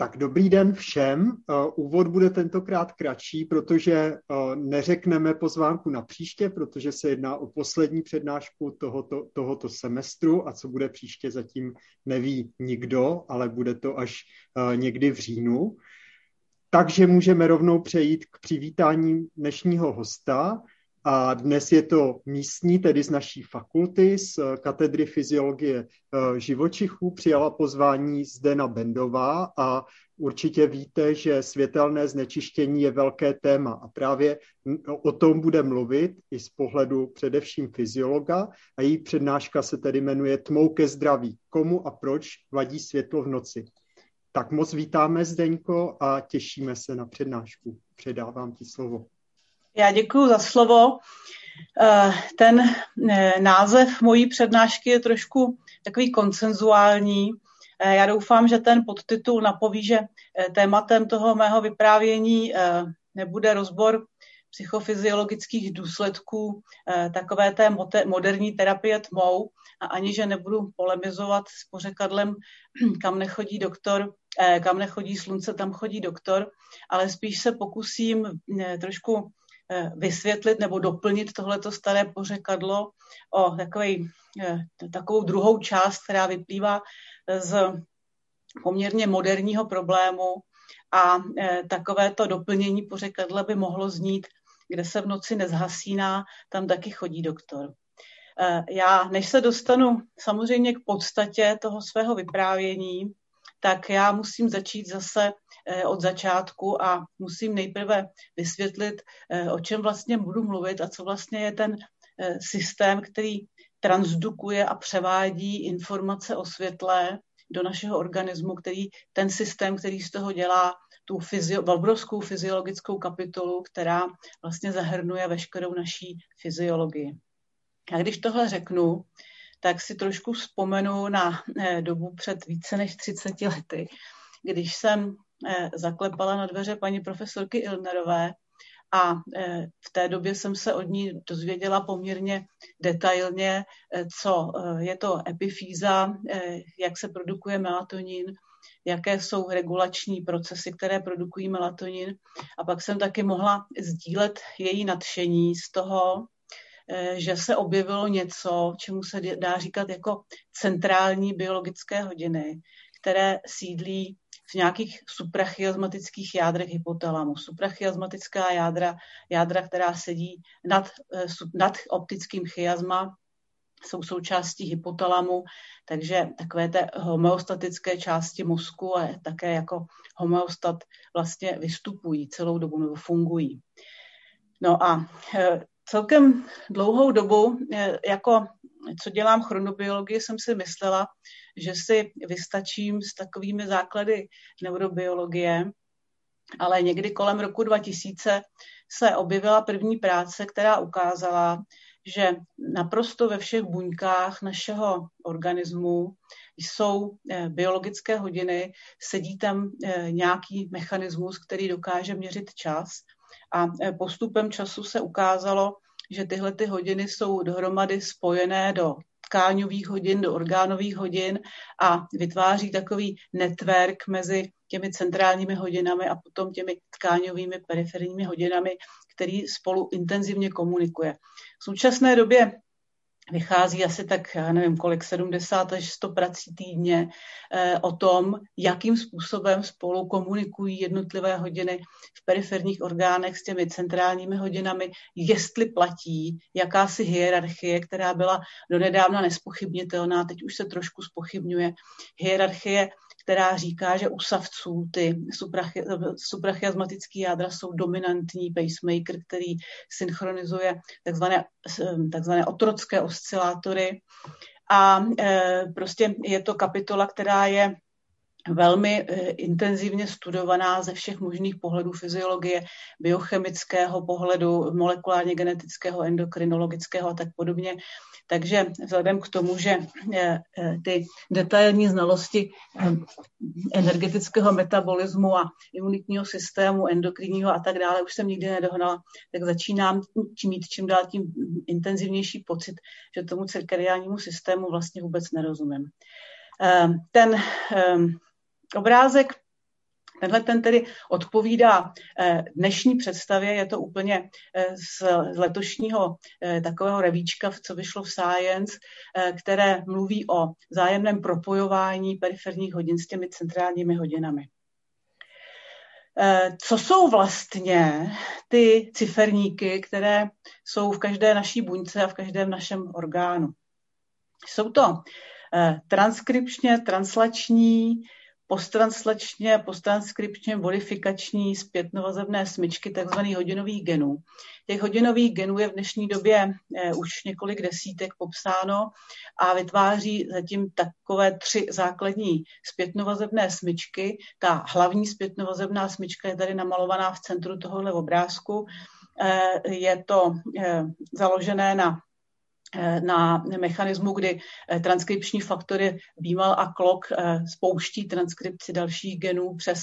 Tak dobrý den všem. Úvod bude tentokrát kratší, protože neřekneme pozvánku na příště, protože se jedná o poslední přednášku tohoto, tohoto semestru a co bude příště zatím neví nikdo, ale bude to až někdy v říjnu. Takže můžeme rovnou přejít k přivítání dnešního hosta. A dnes je to místní, tedy z naší fakulty, z katedry fyziologie eh, živočichů. Přijala pozvání Zdena Bendová a určitě víte, že světelné znečištění je velké téma a právě o tom bude mluvit i z pohledu především fyziologa a její přednáška se tedy jmenuje Tmou ke zdraví. Komu a proč vadí světlo v noci? Tak moc vítáme, Zdeňko, a těšíme se na přednášku. Předávám ti slovo. Já děkuji za slovo. Eh, ten eh, název mojí přednášky je trošku takový koncenzuální. Eh, já doufám, že ten podtitul napoví, že tématem toho mého vyprávění nebude rozbor psychofyziologických důsledků takové té moderní terapie tmou a ani, že nebudu polemizovat s pořekadlem, kam nechodí doktor, kam nechodí slunce, tam chodí doktor, ale spíš se pokusím trošku vysvětlit nebo doplnit tohleto staré pořekadlo o takový, eh, takovou druhou část, která vyplývá z poměrně moderního problému a eh, takovéto doplnění pořekadla by mohlo znít, kde se v noci nezhasíná, tam taky chodí doktor. Já, než se dostanu samozřejmě k podstatě toho svého vyprávění, tak já musím začít zase Eh, od začátku a musím nejprve vysvětlit, eh, o čem vlastně budu mluvit a co vlastně je ten eh, systém, který transdukuje a převádí informace o světle do našeho organismu, který ten systém, který z toho dělá tu fyzio, obrovskou fyziologickou kapitolu, která vlastně zahrnuje veškerou naší fyziologii. A když tohle řeknu, tak si trošku vzpomenu na dobu před více než 30 lety, když jsem Eh, zaklepala na dveře paní profesorky Ilnerové a eh, v té době jsem se od ní dozvěděla poměrně detailně, eh, co je to epifýza, jak se produkuje melatonin, jaké jsou regulační procesy, které produkují melatonin. A pak jsem taky mohla sdílet její nadšení z toho, že se objevilo něco, čemu se dá říkat jako centrální biologické hodiny, které sídlí v nějakých suprachiasmatických jádrech hypotalamu. Suprachiasmatická jádra, jádra, která sedí nad, eh, nad optickým chiasma, jsou součástí hypotalamu, takže takové té homeostatické části mozku a také jako homeostat vlastně vystupují celou dobu nebo fungují. No a eh, celkem dlouhou dobu, eh, jako co dělám chronobiologii, jsem si myslela, že si vystačím s takovými základy neurobiologie, ale někdy kolem roku 2000 se objevila první práce, která ukázala, že naprosto ve všech buňkách našeho organismu jsou eh, biologické hodiny, sedí tam eh, nějaký mechanismus, který dokáže měřit čas a eh, postupem času se ukázalo, že tyhle ty hodiny jsou dohromady spojené do tkáňových hodin, do orgánových hodin a vytváří takový network mezi těmi centrálními hodinami a potom těmi tkáňovými periferními hodinami, který spolu intenzivně komunikuje. V současné době vychází asi tak, já nevím kolik, 70 až 100 prací týdně eh, o tom, jakým způsobem spolu komunikují jednotlivé hodiny v periferních orgánech s těmi centrálními hodinami, jestli platí jakási hierarchie, která byla donedávna nespochybnitelná, teď už se trošku spochybňuje. Hierarchie která říká, že u savců ty suprachiasmatické jádra jsou dominantní pacemaker, který synchronizuje takzvané, takzvané otrocké oscilátory. A e, prostě je to kapitola, která je velmi e, intenzivně studovaná ze všech možných pohledů fyziologie, biochemického pohledu, molekulárně genetického, endokrinologického a tak podobně. Takže vzhledem k tomu, že eh, eh, ty detailní znalosti eh, energetického metabolismu a imunitního systému, endokrinního a tak dále už jsem nikdy nedohnala, tak začínám mít čím dál tím intenzivnější pocit, že tomu cirkadiálnímu systému vlastně vůbec nerozumím. Ten obrázek Tenhle ten tedy odpovídá eh, dnešní představě, je to úplně eh, z letošního eh, takového revíčka, co vyšlo v Science, které mluví o zájemném propojování periferních hodin s těmi centrálními hodinami. Co jsou vlastně ty ciferníky, které jsou v každé naší buňce a v každém našem orgánu? Jsou to transkripčně translační posttranslačně, posttranskripčně modifikační zpětnovazebné smyčky tzv. hodinových genů. Těch hodinových genů je v dnešní době eh, už několik desítek popsáno a vytváří zatím takové tři základní zpětnovazebné smyčky. Ta hlavní zpětnovazebná smyčka je tady namalovaná v centru tohohle obrázku. Eh, je to eh, založené na na mechanismu, kdy eh, transkripční faktory BMAL a CLOCK eh, spouští transkripci dalších genů přes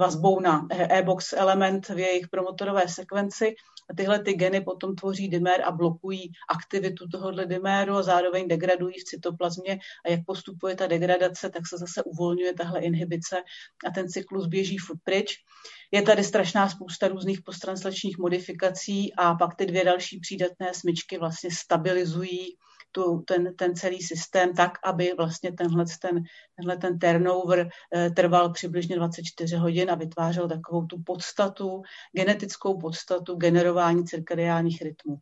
vazbou na e-box element v jejich promotorové sekvenci. A tyhle ty geny potom tvoří dimer a blokují aktivitu tohohle diméru a zároveň degradují v cytoplazmě a jak postupuje ta degradace, tak se zase uvolňuje tahle inhibice a ten cyklus běží furt pryč. Je tady strašná spousta různých posttranslačních modifikací a pak ty dvě další přídatné smyčky vlastně stabilizují tu, ten, ten celý systém tak, aby vlastně tenhle ten, tenhle ten turnover eh, trval přibližně 24 hodin a vytvářel takovou tu podstatu, genetickou podstatu generování cirkadiálních rytmů.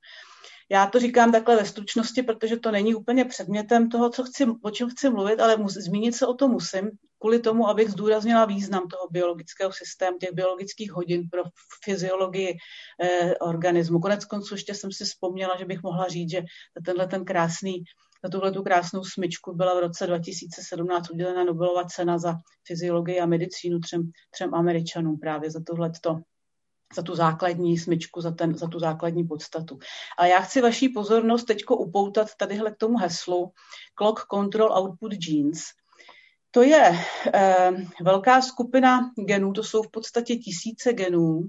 Já to říkám takhle ve stručnosti, protože to není úplně předmětem toho, co chci, o čem chci mluvit, ale mus, zmínit se o tom musím, kvůli tomu, abych zdůraznila význam toho biologického systému, těch biologických hodin pro fyziologii eh, organismu. Konec konců ještě jsem si vzpomněla, že bych mohla říct, že tenhle ten krásný za tuhle tu krásnou smyčku byla v roce 2017 udělena Nobelova cena za fyziologii a medicínu třem, třem američanům právě za tohleto za tu základní smyčku, za, ten, za tu základní podstatu. A já chci vaší pozornost teď upoutat tadyhle k tomu heslu Clock Control Output Genes. To je eh, velká skupina genů, to jsou v podstatě tisíce genů,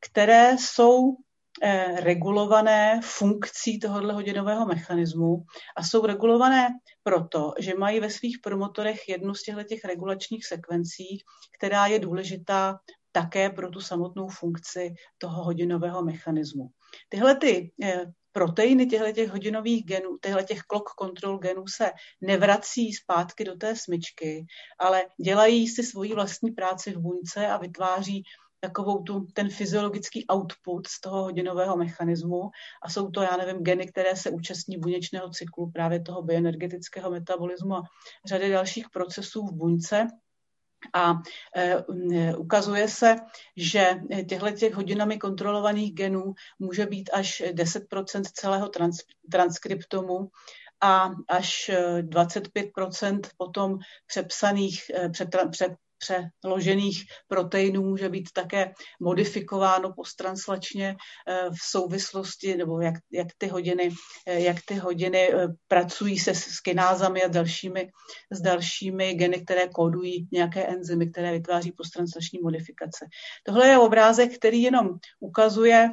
které jsou eh, regulované funkcí tohohle hodinového mechanismu a jsou regulované proto, že mají ve svých promotorech jednu z těchto regulačních sekvencí, která je důležitá také pro tu samotnou funkci toho hodinového mechanismu. Tyhle ty eh, proteiny těchto hodinových genů, těchto clock control genů se nevrací zpátky do té smyčky, ale dělají si svoji vlastní práci v buňce a vytváří takovou tu, ten fyziologický output z toho hodinového mechanismu. A jsou to, já nevím, geny, které se účastní buněčného cyklu, právě toho bioenergetického metabolismu a řady dalších procesů v buňce a e, ukazuje se, že těchto těch hodinami kontrolovaných genů může být až 10% celého trans, transkriptomu a až 25% potom přepsaných, e, před, přeložených proteinů může být také modifikováno postranslačně eh, v souvislosti, nebo jak, jak, ty, hodiny, eh, jak ty hodiny eh, pracují se s kinázami a dalšími, s dalšími geny, které kódují nějaké enzymy, které vytváří postranslační modifikace. Tohle je obrázek, který jenom ukazuje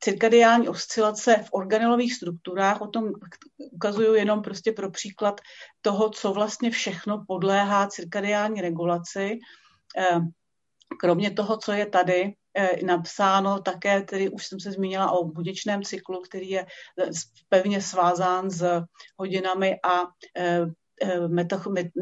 cirkadiální oscilace v organelových strukturách, o tom ukazuju jenom prostě pro příklad toho, co vlastně všechno podléhá cirkadiální regulaci. Eh, kromě toho, co je tady eh, napsáno, také tedy už jsem se zmínila o buděčném cyklu, který je pevně svázán s hodinami a Eh,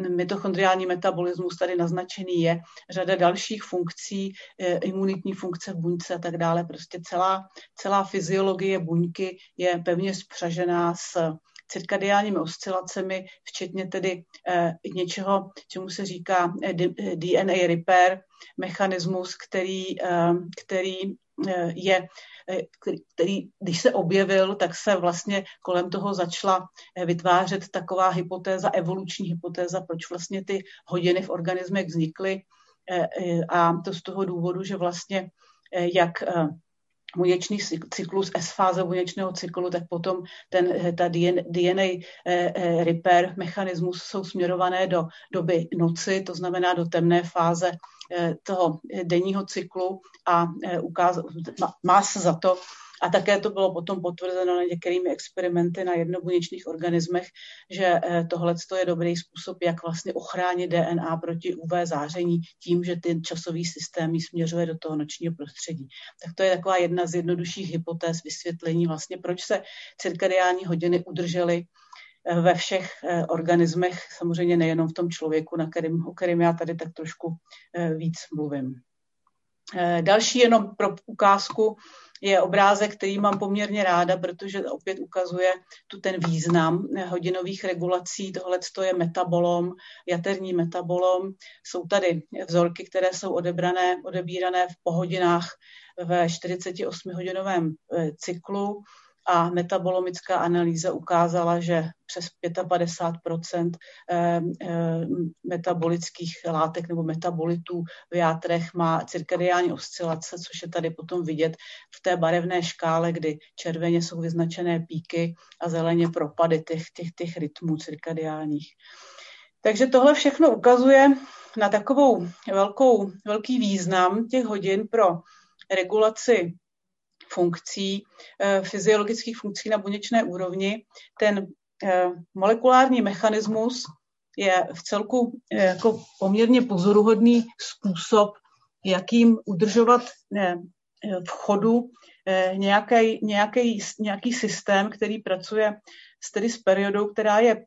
mitochondriální metabolismus tady naznačený je, řada dalších funkcí, eh, imunitní funkce v buňce a tak dále. Prostě celá, celá fyziologie buňky je pevně spřažená s cirkadiálními oscilacemi, včetně tedy eh, něčeho, čemu se říká DNA repair, mechanismus, který, který je který, když se objevil, tak se vlastně kolem toho začala eh, vytvářet taková hypotéza, evoluční hypotéza, proč vlastně ty hodiny v organismech vznikly. Eh, eh, a to z toho důvodu, že vlastně jak buněčný cyklus, S-fáze buněčného cyklu, tak potom ten, ta DNA repair mechanismus jsou směrované do doby noci, to znamená do temné fáze Eh, toho denního cyklu a eh, ukáz, má se za to, A také to bylo potom potvrzeno na některými experimenty na jednobuněčných organismech, že tohle je dobrý způsob, jak vlastně ochránit DNA proti UV záření tím, že ten časový systém ji směřuje do toho nočního prostředí. Tak to je taková jedna z jednodušších hypotéz vysvětlení vlastně, proč se cirkadiální hodiny udržely ve všech eh, organismech, samozřejmě nejenom v tom člověku, na kterým, o kterém já tady tak trošku eh, víc mluvím. Eh, další jenom pro ukázku je obrázek, který mám poměrně ráda, protože opět ukazuje tu ten význam hodinových regulací. Tohle je metabolom, jaterní metabolom. Jsou tady vzorky, které jsou odebrané, odebírané v pohodinách ve 48-hodinovém cyklu a metabolomická analýza ukázala, že přes 55 eh, eh, metabolických látek nebo metabolitů v játrech má cirkadiální oscilace, což je tady potom vidět v té barevné škále, kdy červeně jsou vyznačené píky a zeleně propady těch, těch, těch rytmů cirkadiálních. Takže tohle všechno ukazuje na takovou velkou, velký význam těch hodin pro regulaci funkcí, eh, fyziologických funkcí na buněčné úrovni, ten eh, molekulární mechanismus je v celku eh, jako poměrně pozoruhodný způsob, jakým udržovat v chodu nějaký, nějaký, nějaký systém, který pracuje s, tedy s periodou, která je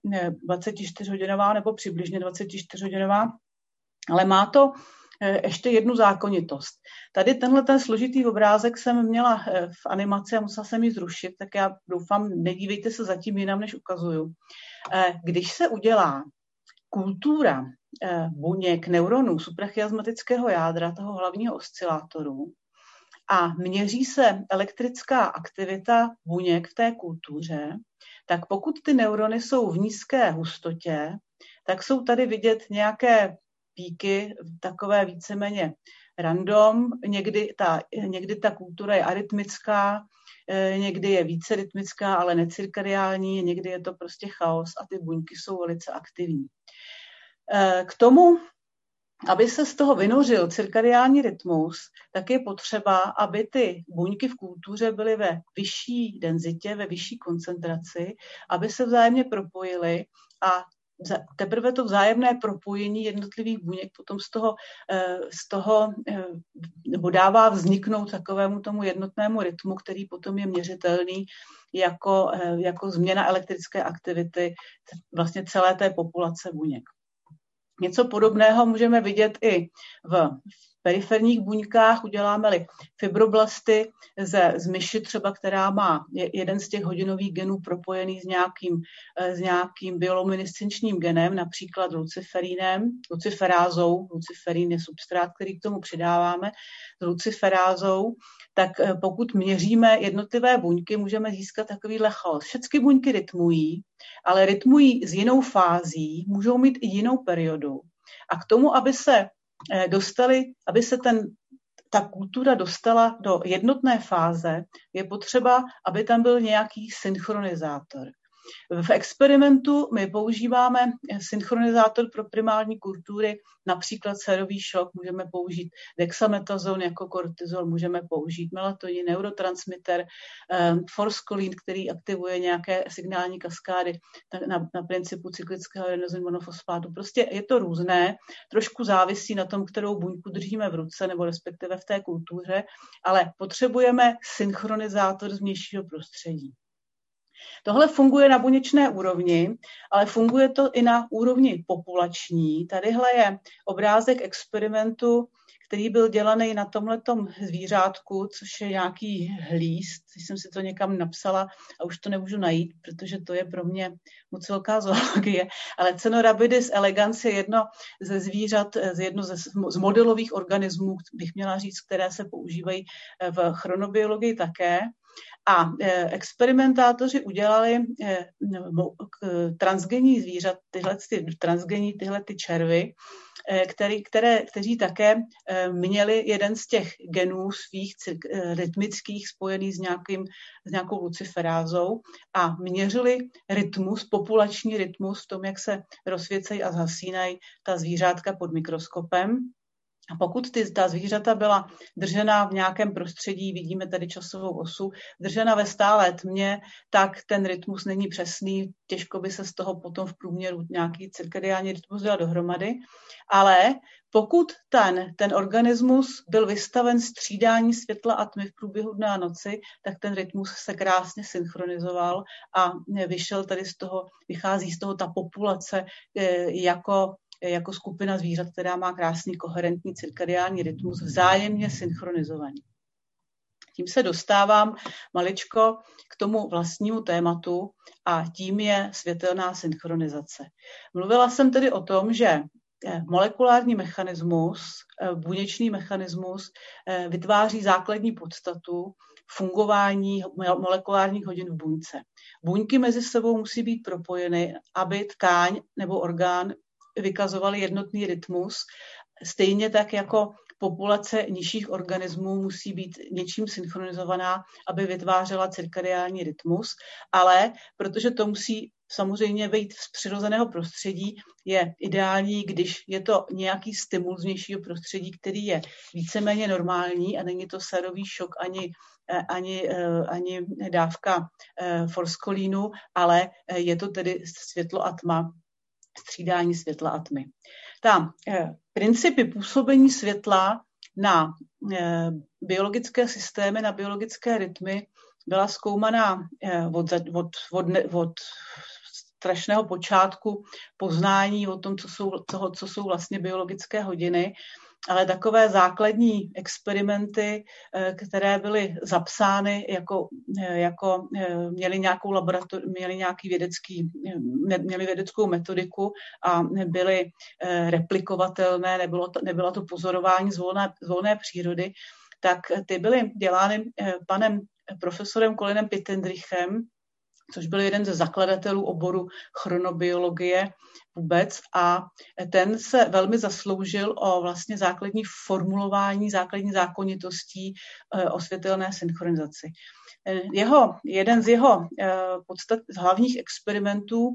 24-hodinová nebo přibližně 24-hodinová, ale má to ještě jednu zákonitost. Tady tenhle ten složitý obrázek jsem měla eh, v animaci a musela jsem ji zrušit, tak já doufám, nedívejte se zatím jinam, než ukazuju. Eh, když se udělá kultura buněk neuronů suprachiasmatického jádra, toho hlavního oscilátoru, a měří se elektrická aktivita buněk v té kultuře, tak pokud ty neurony jsou v nízké hustotě, tak jsou tady vidět nějaké píky, takové víceméně random. Někdy ta, někdy ta kultura je arytmická, eh, někdy je více rytmická, ale necirkadiální, někdy je to prostě chaos a ty buňky jsou velice aktivní. Eh, k tomu, aby se z toho vynořil cirkadiální rytmus, tak je potřeba, aby ty buňky v kultuře byly ve vyšší denzitě, ve vyšší koncentraci, aby se vzájemně propojily a teprve to vzájemné propojení jednotlivých buněk potom z toho, eh, z toho eh, nebo dává vzniknout takovému tomu jednotnému rytmu, který potom je měřitelný jako, eh, jako změna elektrické aktivity vlastně celé té populace buněk. Něco podobného můžeme vidět i v periferních buňkách, uděláme-li fibroblasty ze, z myši třeba, která má jeden z těch hodinových genů propojený s nějakým, eh, s nějakým bioluminescenčním genem, například luciferínem, luciferázou, luciferín je substrát, který k tomu přidáváme, s luciferázou, tak eh, pokud měříme jednotlivé buňky, můžeme získat takovýhle chaos. Všechny buňky rytmují, ale rytmují s jinou fází, můžou mít i jinou periodu. A k tomu, aby se dostali, aby se ten, ta kultura dostala do jednotné fáze, je potřeba, aby tam byl nějaký synchronizátor. V experimentu my používáme synchronizátor pro primární kultury, například sérový šok, můžeme použít dexametazon jako kortizol, můžeme použít melatonin, neurotransmitter, um, forskolín, který aktivuje nějaké signální kaskády na, na principu cyklického adenosine monofosfátu. Prostě je to různé, trošku závisí na tom, kterou buňku držíme v ruce, nebo respektive v té kultuře, ale potřebujeme synchronizátor z vnějšího prostředí. Tohle funguje na buněčné úrovni, ale funguje to i na úrovni populační. Tadyhle je obrázek experimentu, který byl dělaný na tomhletom zvířátku, což je nějaký hlíst. Jsem si to někam napsala a už to nemůžu najít, protože to je pro mě moc velká zoologie. Ale Cenorabidis elegans je jedno ze zvířat, jedno ze, z modelových organismů, bych měla říct, které se používají v chronobiologii také. A e, experimentátoři udělali e, transgenní zvířat, tyhle ty transgenní, tyhle ty červy, e, který, které, kteří také měli jeden z těch genů svých rytmických spojený s, nějakým, s nějakou luciferázou a měřili rytmus, populační rytmus v tom, jak se rozsvěcejí a zhasínají ta zvířátka pod mikroskopem A pokud ty, ta zvířata byla držena v nějakém prostředí, vidíme tady časovou osu, držena ve stálé tmě, tak ten rytmus není přesný, těžko by se z toho potom v průměru nějaký cirkadiální rytmus dal dohromady, ale pokud ten, ten organismus byl vystaven střídání světla a tmy v průběhu dne a noci, tak ten rytmus se krásně synchronizoval a vyšel tady z toho, vychází z toho ta populace eh, jako jako skupina zvířat, která má krásný koherentní cirkadiální rytmus, vzájemně synchronizovaný. Tím se dostávám maličko k tomu vlastnímu tématu a tím je světelná synchronizace. Mluvila jsem tedy o tom, že eh, molekulární mechanismus, eh, buněčný mechanismus eh, vytváří základní podstatu fungování molekulárních hodin v buňce. Buňky mezi sebou musí být propojeny, aby tkáň nebo orgán vykazovali jednotný rytmus, stejně tak jako populace nižších organismů musí být něčím synchronizovaná, aby vytvářela cirkadiální rytmus, ale protože to musí samozřejmě být z přirozeného prostředí, je ideální, když je to nějaký stimul z vnějšího prostředí, který je víceméně normální a není to sérový šok ani, eh, ani, eh, ani dávka eh, forskolínu, ale je to tedy světlo a tma střídání světla a tmy. Ta eh, principy působení světla na eh, biologické systémy, na biologické rytmy byla zkoumaná eh, od, od, od, od strašného počátku poznání o tom, co jsou, toho, co jsou vlastně biologické hodiny ale takové základní experimenty, eh, které byly zapsány jako, eh, jako eh, měly nějakou laborator, měly nějaký vědecký, měly vědeckou metodiku a byly replikovatelné, nebylo to, nebylo to pozorování z volné, z volné přírody, tak ty byly dělány panem profesorem Kolinem Pittendrichem, což byl jeden ze zakladatelů oboru chronobiologie vůbec a ten se velmi zasloužil o vlastně základní formulování, základní zákonitostí eh, o světelné synchronizaci. Eh, jeho, jeden z jeho eh, podstat, z hlavních experimentů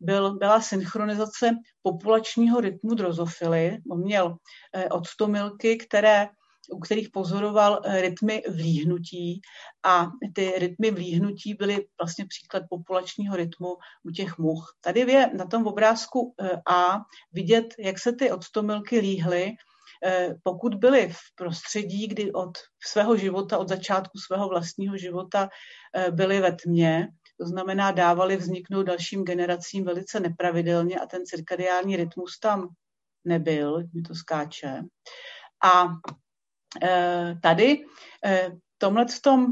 byl, byla synchronizace populačního rytmu drozofily. On měl odstomilky, které u kterých pozoroval eh, rytmy vlíhnutí a ty rytmy vlíhnutí byly vlastně příklad populačního rytmu u těch much. Tady je na tom obrázku eh, A vidět, jak se ty odstomilky líhly, eh, pokud byly v prostředí, kdy od svého života, od začátku svého vlastního života byly ve tmě, to znamená dávali vzniknout dalším generacím velice nepravidelně a ten cirkadiální rytmus tam nebyl, mi to skáče. A tady eh, tomhle v tom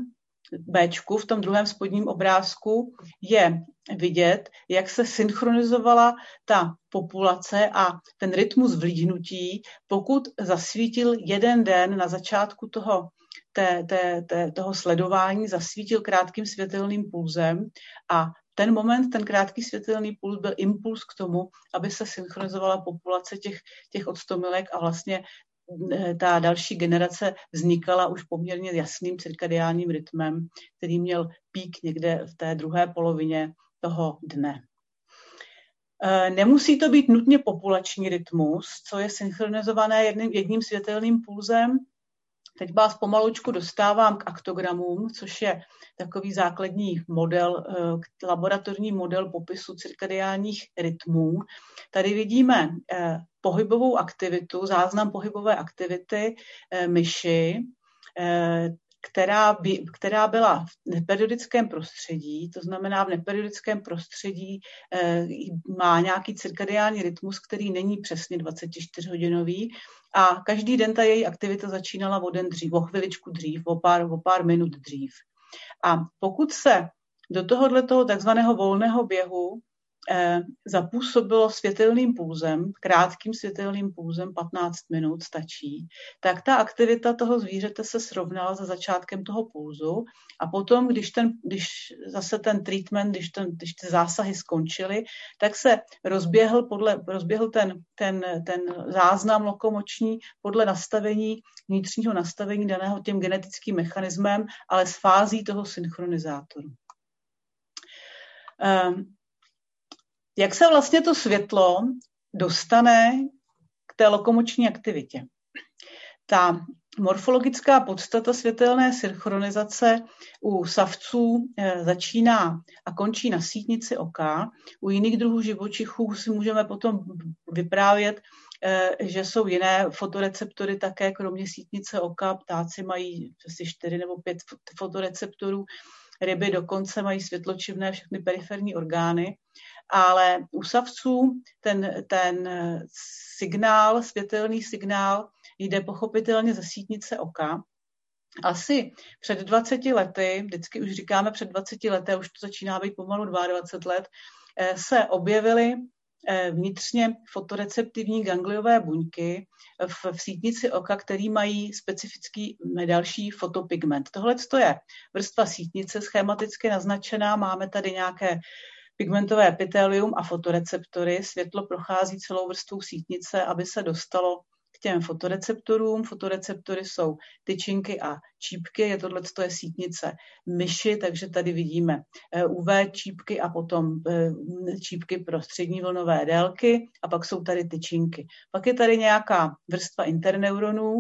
Bčku, v tom druhém spodním obrázku, je vidět, jak se synchronizovala ta populace a ten rytmus vlíhnutí, pokud zasvítil jeden den na začátku toho, té, té, té, toho sledování, zasvítil krátkým světelným pulzem a ten moment, ten krátký světelný puls byl impuls k tomu, aby se synchronizovala populace těch, těch odstomilek a vlastně ta další generace vznikala už poměrně jasným cirkadiálním rytmem, který měl pík někde v té druhé polovině toho dne. E, nemusí to být nutně populační rytmus, co je synchronizované jedním, jedním světelným pulzem. Teď vás pomalučku dostávám k aktogramům, což je takový základní model, e, laboratorní model popisu cirkadiálních rytmů. Tady vidíme pohybovou aktivitu, záznam pohybové aktivity eh, myši, eh, která, by, která byla v neperiodickém prostředí, to znamená v neperiodickém prostředí eh, má nějaký cirkadiální rytmus, který není přesně 24-hodinový a každý den ta její aktivita začínala o den dřív, o chviličku dřív, o pár, o pár minut dřív. A pokud se do tohohle toho takzvaného volného běhu zapůsobilo světelným pulzem, krátkým světelným pulzem, 15 minut stačí, tak ta aktivita toho zvířete se srovnala za začátkem toho pulzu a potom, když, ten, když zase ten treatment, když, ten, když ty zásahy skončily, tak se rozběhl, podle, rozběhl ten, ten, ten záznam lokomoční podle nastavení, vnitřního nastavení daného tím genetickým mechanismem, ale s fází toho synchronizátoru. Um, jak se vlastně to světlo dostane k té lokomoční aktivitě. ta morfologická podstata světelné synchronizace u savců eh, začíná a končí na sítnici oka. U jiných druhů živočichů si můžeme potom vyprávět, eh, že jsou jiné fotoreceptory také, kromě sítnice oka. Ptáci mají asi čtyři nebo pět fotoreceptorů, ryby dokonce mají světločivné všechny periferní orgány. Ale u savců ten, ten signál, světelný signál, jde pochopitelně ze sítnice oka. Asi před 20 lety, vždycky už říkáme před 20 lety, už to začíná být pomalu 22 let, eh, se objevily eh, vnitřně fotoreceptivní gangliové buňky v, v sítnici oka, který mají specifický další fotopigment. Tohle je vrstva sítnice schematicky naznačená. Máme tady nějaké pigmentové epitelium a fotoreceptory. Světlo prochází celou vrstvou sítnice, aby se dostalo k těm fotoreceptorům. Fotoreceptory jsou tyčinky a čípky, je tohle je sítnice myši, takže tady vidíme eh, UV čípky a potom eh, čípky pro střední vlnové délky a pak jsou tady tyčinky. Pak je tady nějaká vrstva interneuronů,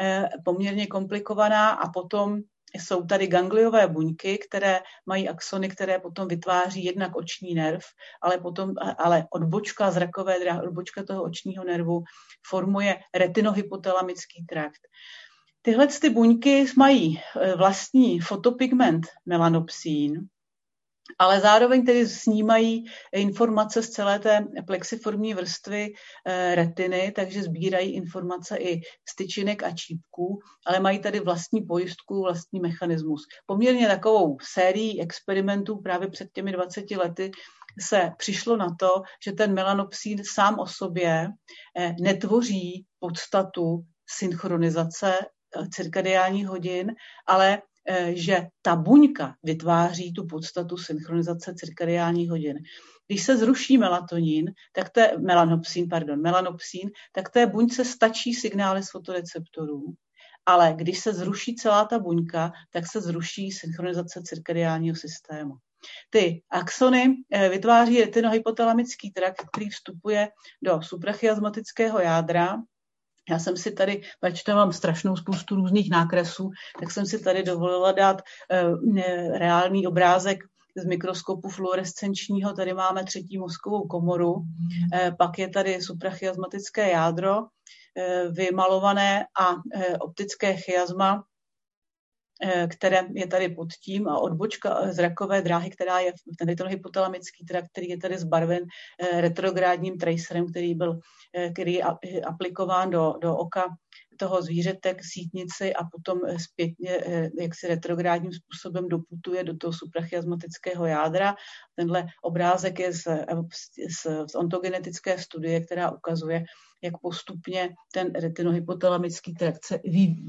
eh, poměrně komplikovaná a potom jsou tady gangliové buňky, které mají axony, které potom vytváří jednak oční nerv, ale potom, ale odbočka zrakové dráhy, odbočka toho očního nervu formuje retinohypotalamický trakt. Tyhle ty buňky mají e, vlastní fotopigment melanopsín, ale zároveň tedy snímají informace z celé té plexiformní vrstvy eh, retiny, takže sbírají informace i z tyčinek a čípků, ale mají tady vlastní pojistku, vlastní mechanismus. Poměrně takovou sérií experimentů právě před těmi 20 lety se přišlo na to, že ten melanopsín sám o sobě eh, netvoří podstatu synchronizace eh, cirkadiálních hodin, ale že ta buňka vytváří tu podstatu synchronizace cirkadiálních hodin. Když se zruší melatonin, tak to je melanopsín, pardon, melanopsín, tak té buňce stačí signály z fotoreceptorů, ale když se zruší celá ta buňka, tak se zruší synchronizace cirkadiálního systému. Ty axony eh, vytváří retinohypotalamický trakt, který vstupuje do suprachiasmatického jádra já jsem si tady, pač mám strašnou spoustu různých nákresů, tak jsem si tady dovolila dát e, reálný obrázek z mikroskopu fluorescenčního. Tady máme třetí mozkovou komoru, e, pak je tady suprachiasmatické jádro, e, vymalované a e, optické chiasma, které je tady pod tím a odbočka eh, zrakové dráhy, která je ten ten hypotalamický trakt, který je tady zbarven eh, retrográdním tracerem, který byl který je aplikován do, do oka toho zvířete k sítnici a potom zpětně jak si retrográdním způsobem doputuje do toho suprachiasmatického jádra. Tenhle obrázek je z, z, z ontogenetické studie, která ukazuje, jak postupně ten retinohypotalamický trakt se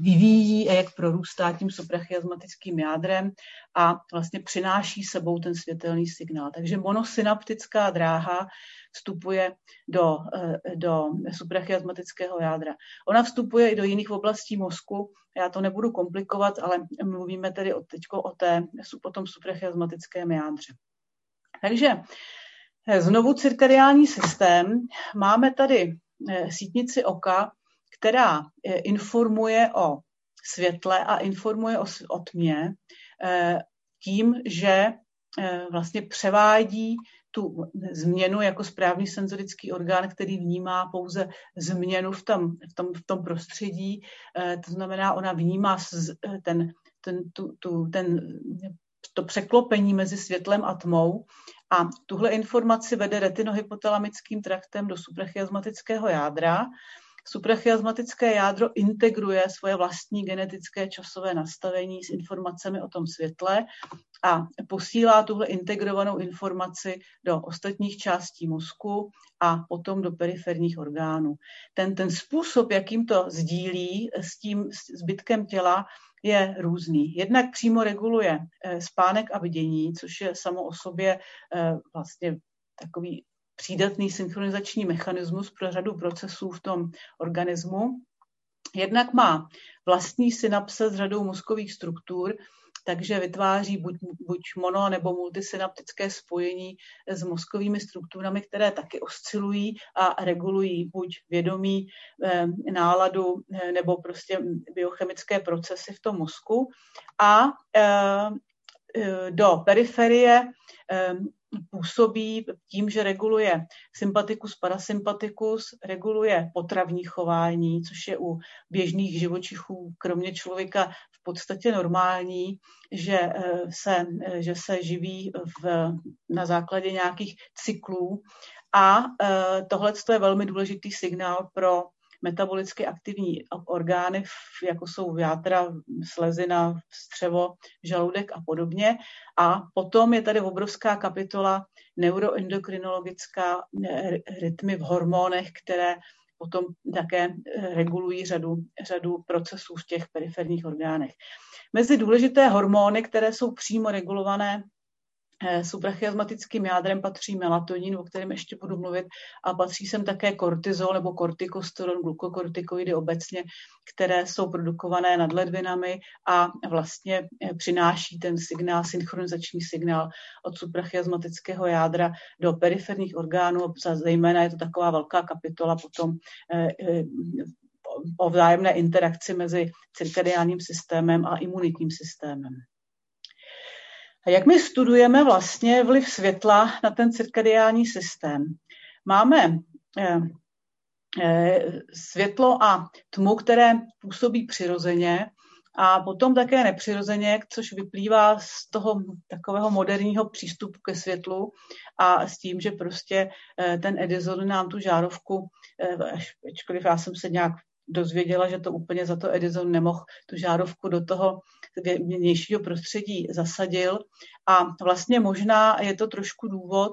vyvíjí a jak prorůstá tím suprachiasmatickým jádrem a vlastně přináší sebou ten světelný signál. Takže monosynaptická dráha vstupuje do, eh, do suprachiasmatického jádra. Ona vstupuje i do jiných oblastí mozku, já to nebudu komplikovat, ale mluvíme tedy teď o, té, o tom suprachiasmatickém jádře. Takže eh, znovu cirkadiální systém. Máme tady sítnici oka, která eh, informuje o světle a informuje o, o tmě eh, tím, že vlastně převádí tu změnu jako správný senzorický orgán, který vnímá pouze změnu v tom, v tom, v tom prostředí. To znamená, ona vnímá ten, ten, tu, tu, ten, to překlopení mezi světlem a tmou a tuhle informaci vede retinohypotalamickým traktem do suprachiasmatického jádra. Suprachiasmatické jádro integruje svoje vlastní genetické časové nastavení s informacemi o tom světle a posílá tuhle integrovanou informaci do ostatních částí mozku a potom do periferních orgánů. Ten, ten způsob, jakým to sdílí s tím zbytkem těla, je různý. Jednak přímo reguluje eh, spánek a vidění, což je samo o sobě eh, vlastně takový přídatný synchronizační mechanismus pro řadu procesů v tom organismu. Jednak má vlastní synapse s řadou mozkových struktur, takže vytváří buď, buď mono nebo multisynaptické spojení s mozkovými strukturami, které taky oscilují a regulují buď vědomí, eh, náladu nebo prostě biochemické procesy v tom mozku. A do periferie působí tím, že reguluje sympatikus, parasympatikus, reguluje potravní chování, což je u běžných živočichů, kromě člověka, podstatě normální, že eh, se, eh, že se živí v, na základě nějakých cyklů. A eh, tohle je velmi důležitý signál pro metabolicky aktivní orgány, jako jsou játra, slezina, střevo, žaludek a podobně. A potom je tady obrovská kapitola neuroendokrinologická rytmy v hormonech, které potom také eh, regulují řadu, řadu procesů v těch periferních orgánech. Mezi důležité hormony, které jsou přímo regulované suprachiasmatickým jádrem patří melatonin, o kterém ještě budu mluvit, a patří sem také kortizol nebo kortikosteron, glukokortikoidy obecně, které jsou produkované nad ledvinami a vlastně eh, přináší ten signál, synchronizační signál od suprachiasmatického jádra do periferních orgánů. Zejména je to taková velká kapitola potom eh, o vzájemné interakci mezi cirkadiálním systémem a imunitním systémem. A jak my studujeme vlastně vliv světla na ten cirkadiální systém? Máme eh, eh, světlo a tmu, které působí přirozeně, a potom také nepřirozeně, což vyplývá z toho takového moderního přístupu ke světlu a s tím, že prostě eh, ten Edison nám tu žárovku, ačkoliv já jsem se nějak dozvěděla, že to úplně za to Edison nemohl tu žárovku do toho vnějšího prostředí zasadil. A vlastně možná je to trošku důvod,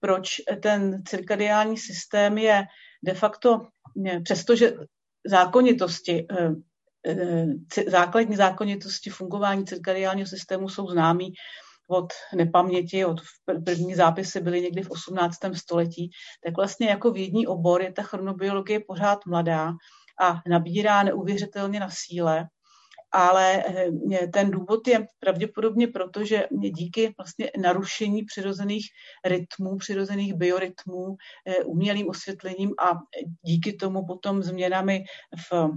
proč ten cirkadiální systém je de facto, přestože zákonitosti, eh, eh, základní zákonitosti fungování cirkadiálního systému jsou známí od nepaměti, od první zápisy byly někdy v 18. století, tak vlastně jako vědní obor je ta chronobiologie pořád mladá a nabírá neuvěřitelně na síle ale eh, ten důvod je pravděpodobně proto, že díky vlastně narušení přirozených rytmů, přirozených biorytmů, eh, umělým osvětlením a díky tomu potom změnami v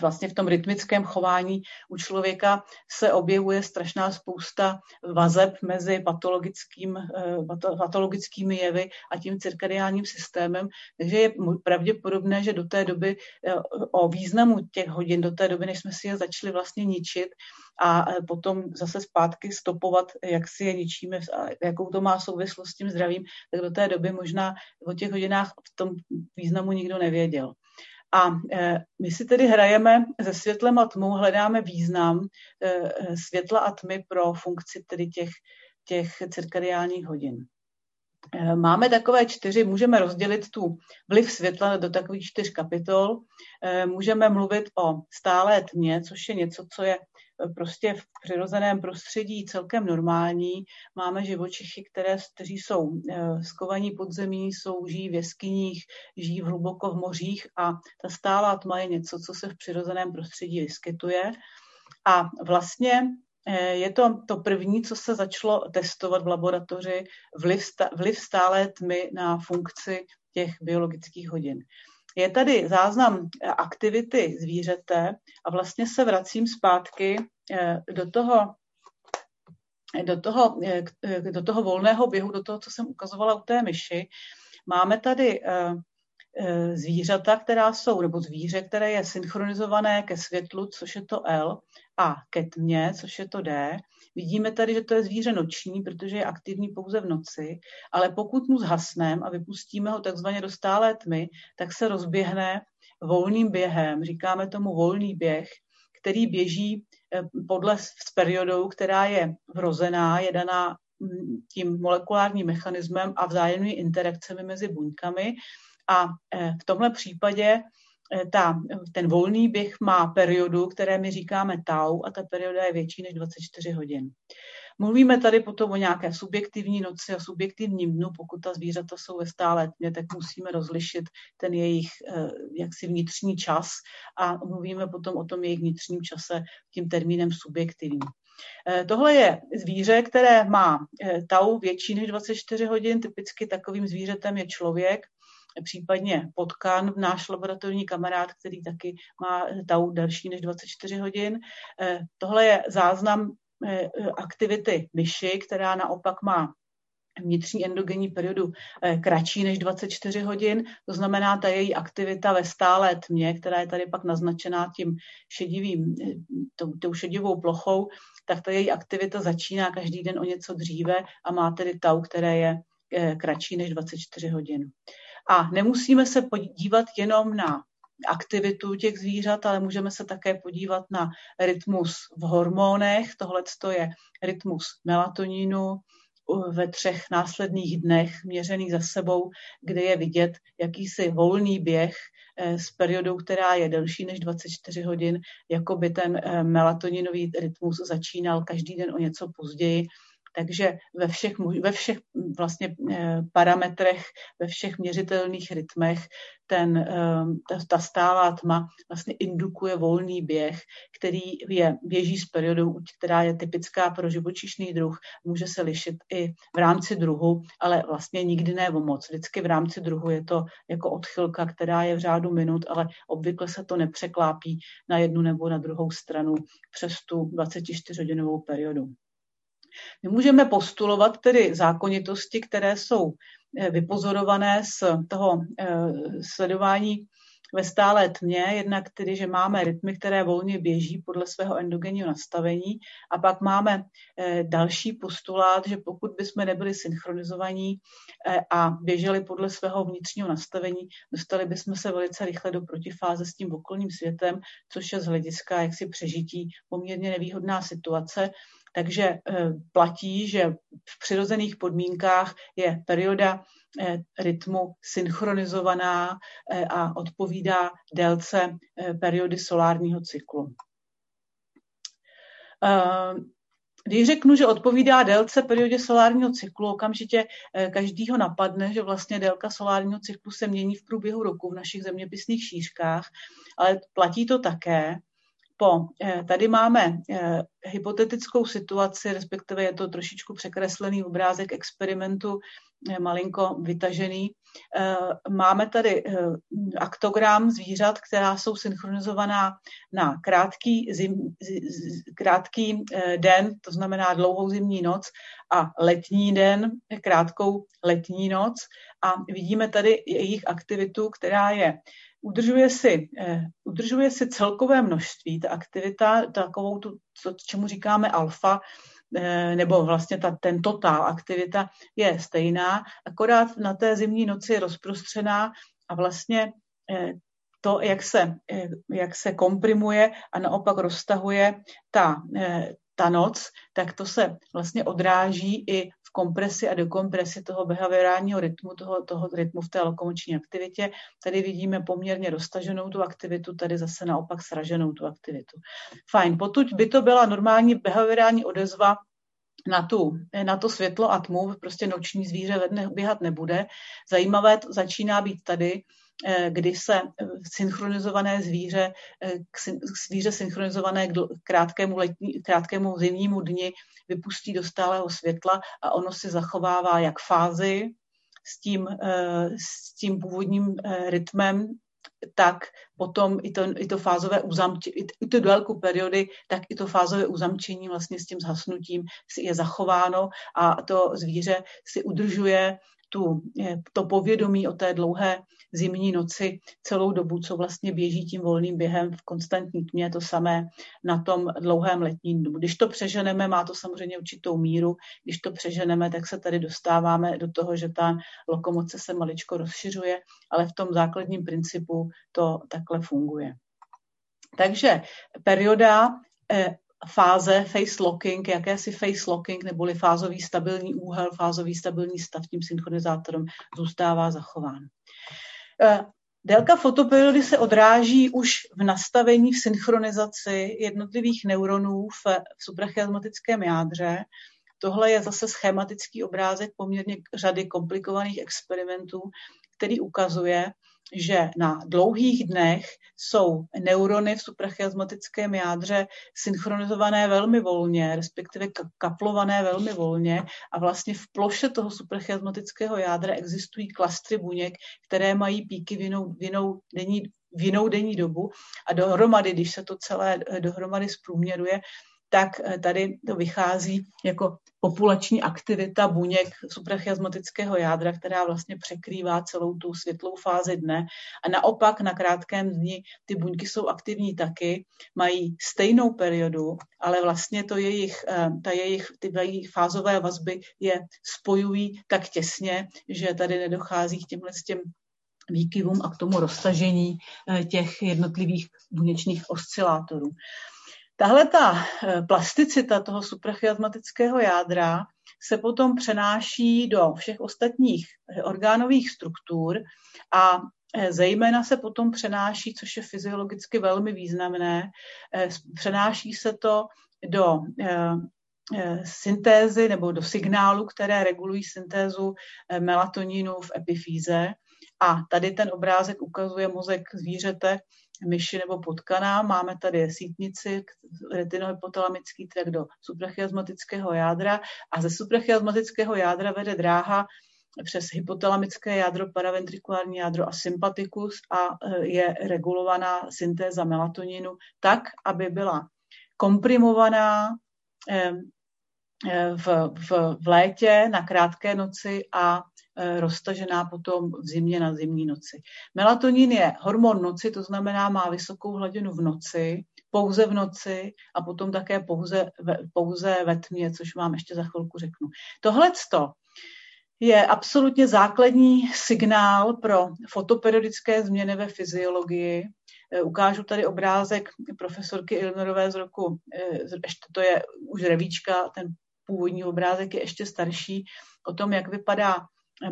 vlastně v tom rytmickém chování u člověka se objevuje strašná spousta vazeb mezi patologickým, eh, patologickými jevy a tím cirkadiálním systémem. Takže je pravděpodobné, že do té doby eh, o významu těch hodin, do té doby, než jsme si je začali vlastně ničit a eh, potom zase zpátky stopovat, jak si je ničíme, jakou to má souvislost s tím zdravím, tak do té doby možná o těch hodinách v tom významu nikdo nevěděl. A e, my si tedy hrajeme se světlem a tmou, hledáme význam e, e, světla a tmy pro funkci tedy těch, těch cirkadiálních hodin. Máme takové čtyři, můžeme rozdělit tu vliv světla do takových čtyř kapitol. Můžeme mluvit o stálé tmě, což je něco, co je prostě v přirozeném prostředí celkem normální. Máme živočichy, které, kteří jsou eh, skovaní pod zemí, jsou, žijí v jeskyních, žijí hluboko v mořích a ta stálá tma je něco, co se v přirozeném prostředí vyskytuje. A vlastně eh, je to to první, co se začalo testovat v laboratoři, vliv, vliv stálé tmy na funkci těch biologických hodin. Je tady záznam eh, aktivity zvířete a vlastně se vracím zpátky eh, do toho, do toho, eh, do toho volného běhu, do toho, co jsem ukazovala u té myši. Máme tady zvířata, která jsou, nebo zvíře, které je synchronizované ke světlu, což je to L, a ke tmě, což je to D. Vidíme tady, že to je zvíře noční, protože je aktivní pouze v noci, ale pokud mu zhasneme a vypustíme ho takzvaně do stálé tmy, tak se rozběhne volným během, říkáme tomu volný běh, který běží eh, podle s periodou, která je vrozená, je daná mm, tím molekulárním mechanismem a vzájemnými interakcemi mezi buňkami. A eh, v tomhle případě ta, ten volný běh má periodu, které my říkáme tau a ta perioda je větší než 24 hodin. Mluvíme tady potom o nějaké subjektivní noci a subjektivním dnu. Pokud ta zvířata jsou ve stále tmě, tak musíme rozlišit ten jejich eh, jaksi vnitřní čas a mluvíme potom o tom jejich vnitřním čase tím termínem subjektivní. Tohle je zvíře, které má tau větší než 24 hodin, typicky takovým zvířetem je člověk, případně potkan, náš laboratorní kamarád, který taky má tau delší než 24 hodin. Tohle je záznam aktivity myši, která naopak má vnitřní endogenní periodu eh, kratší než 24 hodin, to znamená ta její aktivita ve stálé tmě, která je tady pak naznačená tím šedivým, eh, tou, tou šedivou plochou, tak ta její aktivita začíná každý den o něco dříve a má tedy tau, které je eh, kratší než 24 hodin. A nemusíme se podívat jenom na aktivitu těch zvířat, ale můžeme se také podívat na rytmus v hormonech. Tohle je rytmus melatonínu, ve třech následných dnech měřených za sebou, kde je vidět jakýsi volný běh eh, s periodou, která je delší než 24 hodin, jako by ten eh, melatoninový rytmus začínal každý den o něco později takže ve všech, ve všech vlastně eh, parametrech, ve všech měřitelných rytmech ten, ta, ta stálá tma vlastně indukuje volný běh, který je, běží s periodou, která je typická pro živočišný druh. Může se lišit i v rámci druhu, ale vlastně nikdy ne o moc. Vždycky v rámci druhu je to jako odchylka, která je v řádu minut, ale obvykle se to nepřeklápí na jednu nebo na druhou stranu přes tu 24-hodinovou periodu. My můžeme postulovat tedy zákonitosti, které jsou eh, vypozorované z toho eh, sledování ve stálé tmě, jednak tedy, že máme rytmy, které volně běží podle svého endogenního nastavení a pak máme eh, další postulát, že pokud bychom nebyli synchronizovaní a běželi podle svého vnitřního nastavení, dostali bychom se velice rychle do protifáze s tím okolním světem, což je z hlediska jaksi přežití poměrně nevýhodná situace takže eh, platí, že v přirozených podmínkách je perioda eh, rytmu synchronizovaná eh, a odpovídá délce periody solárního cyklu. Když řeknu, že odpovídá délce periodě solárního cyklu, okamžitě každýho napadne, že vlastně délka solárního cyklu se mění v průběhu roku v našich zeměpisných šířkách, ale platí to také, po, eh, tady máme eh, hypotetickou situaci, respektive je to trošičku překreslený obrázek experimentu, eh, malinko vytažený. Máme tady aktogram zvířat, která jsou synchronizovaná na krátký, zim, krátký den, to znamená dlouhou zimní noc, a letní den, krátkou letní noc. A vidíme tady jejich aktivitu, která je udržuje si, eh, udržuje si celkové množství, ta aktivita, takovou tu, co, čemu říkáme alfa, eh, nebo vlastně ta, ten totál aktivita je stejná, akorát na té zimní noci je rozprostřená a vlastně eh, to, jak se, jak se komprimuje a naopak roztahuje ta, ta noc, tak to se vlastně odráží i kompresi a dekompresi toho behaviorálního rytmu, toho, toho rytmu v té lokomoční aktivitě. Tady vidíme poměrně roztaženou tu aktivitu, tady zase naopak sraženou tu aktivitu. Fajn, pokud by to byla normální behaviorální odezva na, tu, na to světlo a tmu, prostě noční zvíře vedne běhat nebude. Zajímavé to začíná být tady, kdy se eh, synchronizované zvíře, eh, zvíře synchronizované k krátkému, letní, krátkému zimnímu dni vypustí do stálého světla a ono si zachovává jak fázi s tím, s tím původním rytmem, tak potom i to, i to fázové uzamčení, i to délku periody, tak i to fázové uzamčení vlastně s tím zhasnutím je zachováno a to zvíře si udržuje tu, to povědomí o té dlouhé zimní noci celou dobu, co vlastně běží tím volným během v konstantní tmě, to samé na tom dlouhém letním dnu. Když to přeženeme, má to samozřejmě určitou míru, když to přeženeme, tak se tady dostáváme do toho, že ta lokomoce se maličko rozšiřuje, ale v tom základním principu to takhle funguje. Takže perioda eh, fáze face locking, jakési face locking neboli fázový stabilní úhel, fázový stabilní stav tím synchronizátorem zůstává zachován. Eh, délka fotoperiody se odráží už v nastavení, v synchronizaci jednotlivých neuronů v, v suprachiasmatickém jádře. Tohle je zase schematický obrázek poměrně řady komplikovaných experimentů, který ukazuje, že na dlouhých dnech jsou neurony v suprachiasmatickém jádře synchronizované velmi volně, respektive kaplované velmi volně a vlastně v ploše toho suprachiasmatického jádra existují klastry buněk, které mají píky v jinou, v jinou denní v jinou denní dobu a dohromady, když se to celé dohromady zprůměruje, tak eh, tady to vychází jako populační aktivita buněk suprachiasmatického jádra, která vlastně překrývá celou tu světlou fázi dne. A naopak na krátkém dni ty buňky jsou aktivní taky, mají stejnou periodu, ale vlastně to jejich, eh, ta jejich, ty jejich fázové vazby je spojují tak těsně, že tady nedochází k těmhle těm výkyvům a k tomu roztažení eh, těch jednotlivých buněčných oscilátorů. Tahle ta eh, plasticita toho suprachiasmatického jádra se potom přenáší do všech ostatních eh, orgánových struktur a eh, zejména se potom přenáší, což je fyziologicky velmi významné, přenáší se to do syntézy nebo do signálu, které regulují syntézu melatoninu v epifýze. A tady ten obrázek ukazuje mozek zvířete, myši nebo potkaná. Máme tady sítnici, retinohypotalamický trakt do suprachiasmatického jádra a ze suprachiasmatického jádra vede dráha přes hypotalamické jádro, paraventrikulární jádro a sympatikus a e, je regulovaná syntéza melatoninu tak, aby byla komprimovaná e, v, v, v létě na krátké noci a Eh, roztažená potom v zimě na zimní noci. Melatonin je hormon noci, to znamená, má vysokou hladinu v noci, pouze v noci a potom také pouze pouze ve tmě, což vám ještě za chvilku řeknu. Tohle je absolutně základní signál pro fotoperiodické změny ve fyziologii. Eh, ukážu tady obrázek profesorky Ilnerové z roku, eh, ještě to je už revíčka, ten původní obrázek je ještě starší, o tom, jak vypadá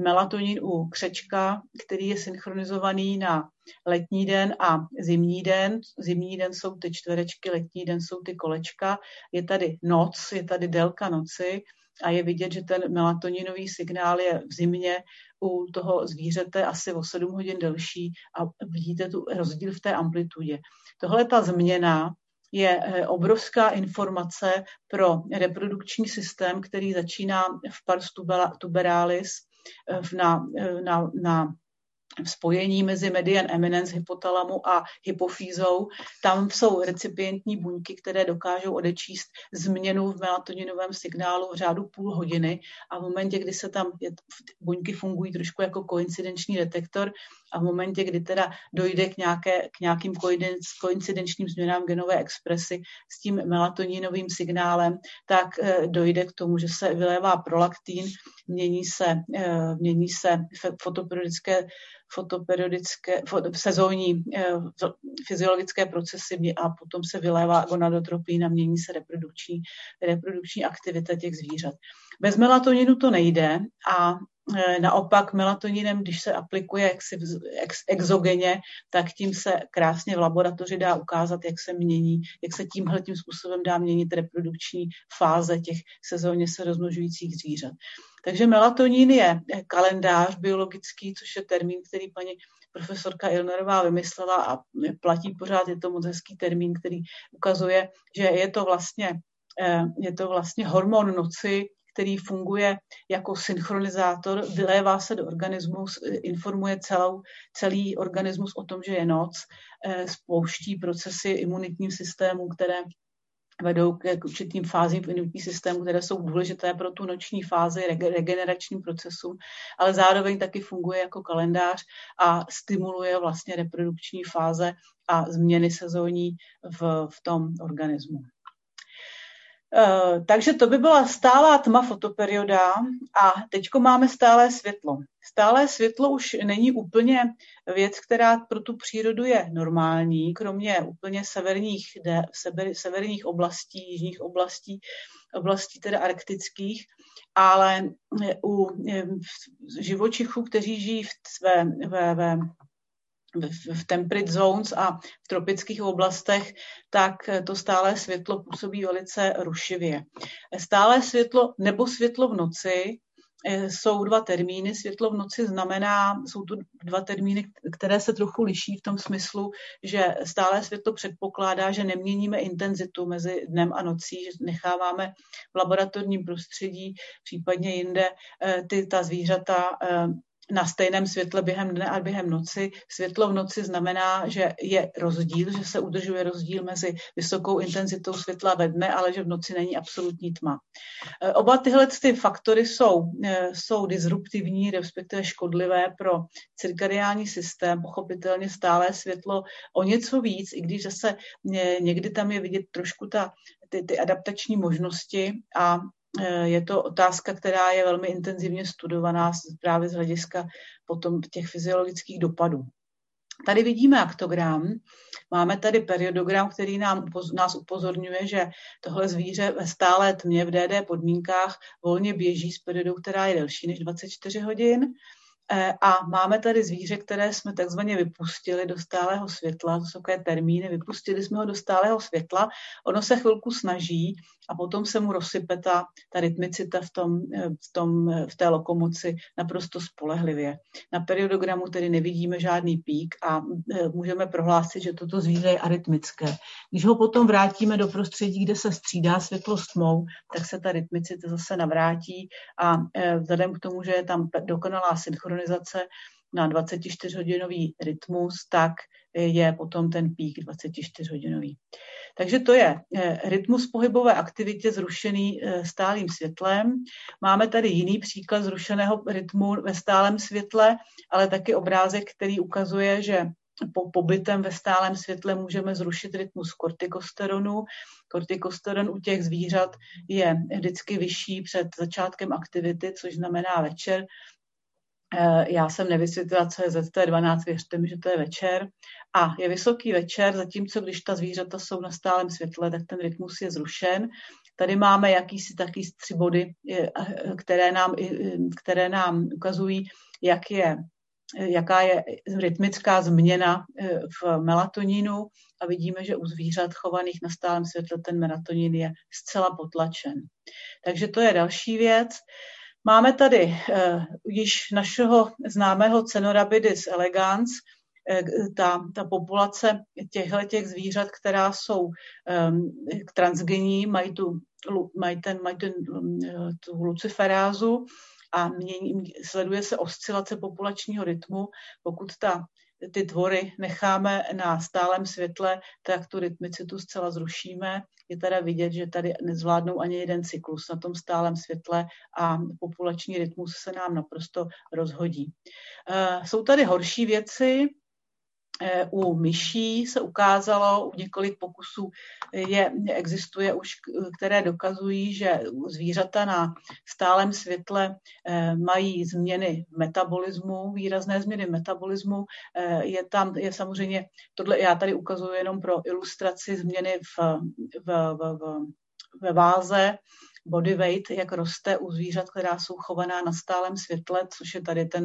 melatonin u křečka, který je synchronizovaný na letní den a zimní den. Zimní den jsou ty čtverečky, letní den jsou ty kolečka. Je tady noc, je tady délka noci a je vidět, že ten melatoninový signál je v zimě u toho zvířete asi o 7 hodin delší a vidíte tu rozdíl v té amplitudě. Tohle ta změna je eh, obrovská informace pro reprodukční systém, který začíná v pars tuberalis na, na, na spojení mezi median eminence hypotalamu a hypofýzou. Tam jsou recipientní buňky, které dokážou odečíst změnu v melatoninovém signálu v řádu půl hodiny a v momentě, kdy se tam je, buňky fungují trošku jako koincidenční detektor a v momentě, kdy teda dojde k, nějaké, k nějakým koincidenčním změnám genové expresy s tím melatoninovým signálem, tak eh, dojde k tomu, že se vylévá prolaktín, mění se, eh, mění se fotoperiodické fotoperiodické, sezónní eh, fyziologické procesy a potom se vylévá gonadotropín a mění se reprodukční, reprodukční aktivita těch zvířat. Bez melatoninu to nejde a eh, naopak melatoninem, když se aplikuje jaksi ex, exogeně, tak tím se krásně v laboratoři dá ukázat, jak se mění, jak se tímhle tím způsobem dá měnit reprodukční fáze těch sezónně se rozmnožujících zvířat. Takže melatonin je kalendář biologický, což je termín, který paní profesorka Ilnerová vymyslela a platí pořád, je to moc hezký termín, který ukazuje, že je to vlastně, eh, je to vlastně hormon noci, který funguje jako synchronizátor, vylévá se do organismu, informuje celou, celý organismus o tom, že je noc, eh, spouští procesy imunitním systému, které vedou k určitým fázím v imunitní systému, které jsou důležité pro tu noční fázi regeneračním procesu, ale zároveň taky funguje jako kalendář a stimuluje vlastně reprodukční fáze a změny sezónní v, v tom organismu. Eh, takže to by byla stálá tma fotoperioda a teď máme stálé světlo. Stálé světlo už není úplně věc, která pro tu přírodu je normální, kromě úplně severních, de, sever, severních oblastí, jižních oblastí, oblastí teda arktických, ale u eh, živočichů, kteří žijí v, své, ve, ve v temperate zones a v tropických oblastech, tak to stále světlo působí velice rušivě. Stále světlo nebo světlo v noci jsou dva termíny. Světlo v noci znamená, jsou tu dva termíny, které se trochu liší v tom smyslu, že stále světlo předpokládá, že neměníme intenzitu mezi dnem a nocí, že necháváme v laboratorním prostředí, případně jinde, ty, ta zvířata na stejném světle během dne a během noci. Světlo v noci znamená, že je rozdíl, že se udržuje rozdíl mezi vysokou intenzitou světla ve dne, ale že v noci není absolutní tma. E, oba tyhle ty faktory jsou, e, jsou disruptivní, respektive škodlivé pro cirkadiální systém. Pochopitelně stále světlo o něco víc, i když zase e, někdy tam je vidět trošku ta, ty, ty adaptační možnosti a je to otázka, která je velmi intenzivně studovaná právě z hlediska potom těch fyziologických dopadů. Tady vidíme aktogram, máme tady periodogram, který nám, nás upozorňuje, že tohle zvíře ve stálé tmě v DD podmínkách volně běží s periodou, která je delší než 24 hodin Eh, a máme tady zvíře, které jsme takzvaně vypustili do stálého světla, to jsou takové termíny, vypustili jsme ho do stálého světla, ono se chvilku snaží a potom se mu rozsype ta, ta rytmicita v, tom, eh, v, tom, eh, v té lokomoci naprosto spolehlivě. Na periodogramu tedy nevidíme žádný pík a můžeme prohlásit, že toto zvíře je arytmické. Když ho potom vrátíme do prostředí, kde se střídá světlo s tmou, tak se ta rytmicita zase navrátí a vzhledem k tomu, že je tam dokonalá synchronizace, synchronizace na 24-hodinový rytmus, tak je potom ten pík 24-hodinový. Takže to je eh, rytmus pohybové aktivitě zrušený eh, stálým světlem. Máme tady jiný příklad zrušeného rytmu ve stálem světle, ale taky obrázek, který ukazuje, že po pobytem ve stálem světle můžeme zrušit rytmus kortikosteronu. Kortikosteron u těch zvířat je vždycky vyšší před začátkem aktivity, což znamená večer, já jsem nevysvětlila, co je ZT12, věřte mi, že to je večer. A je vysoký večer, zatímco když ta zvířata jsou na stálem světle, tak ten rytmus je zrušen. Tady máme jakýsi taky tři body, eh, které nám, které nám ukazují, jak je, jaká je rytmická změna eh, v melatonínu a vidíme, že u zvířat chovaných na stálem světle ten melatonin je zcela potlačen. Takže to je další věc. Máme tady uh, již našeho známého Cenorabidis elegans, uh, ta, ta populace těchto těch zvířat, která jsou um, transgenní, mají, tu, mají, ten, mají ten, um, tu luciferázu a mění, sleduje se oscilace populačního rytmu. Pokud ta ty tvory necháme na stálem světle, tak tu rytmicitu zcela zrušíme. Je teda vidět, že tady nezvládnou ani jeden cyklus na tom stálem světle a populační rytmus se nám naprosto rozhodí. Eh, jsou tady horší věci, u myší se ukázalo, u několik pokusů je, existuje už, které dokazují, že zvířata na stálem světle eh, mají změny metabolismu, výrazné změny metabolismu. Eh, je tam, je samozřejmě, tohle já tady ukazuji jenom pro ilustraci změny v, v, v, v, ve váze, body weight, jak roste u zvířat, která jsou chovaná na stálem světle, což je tady ten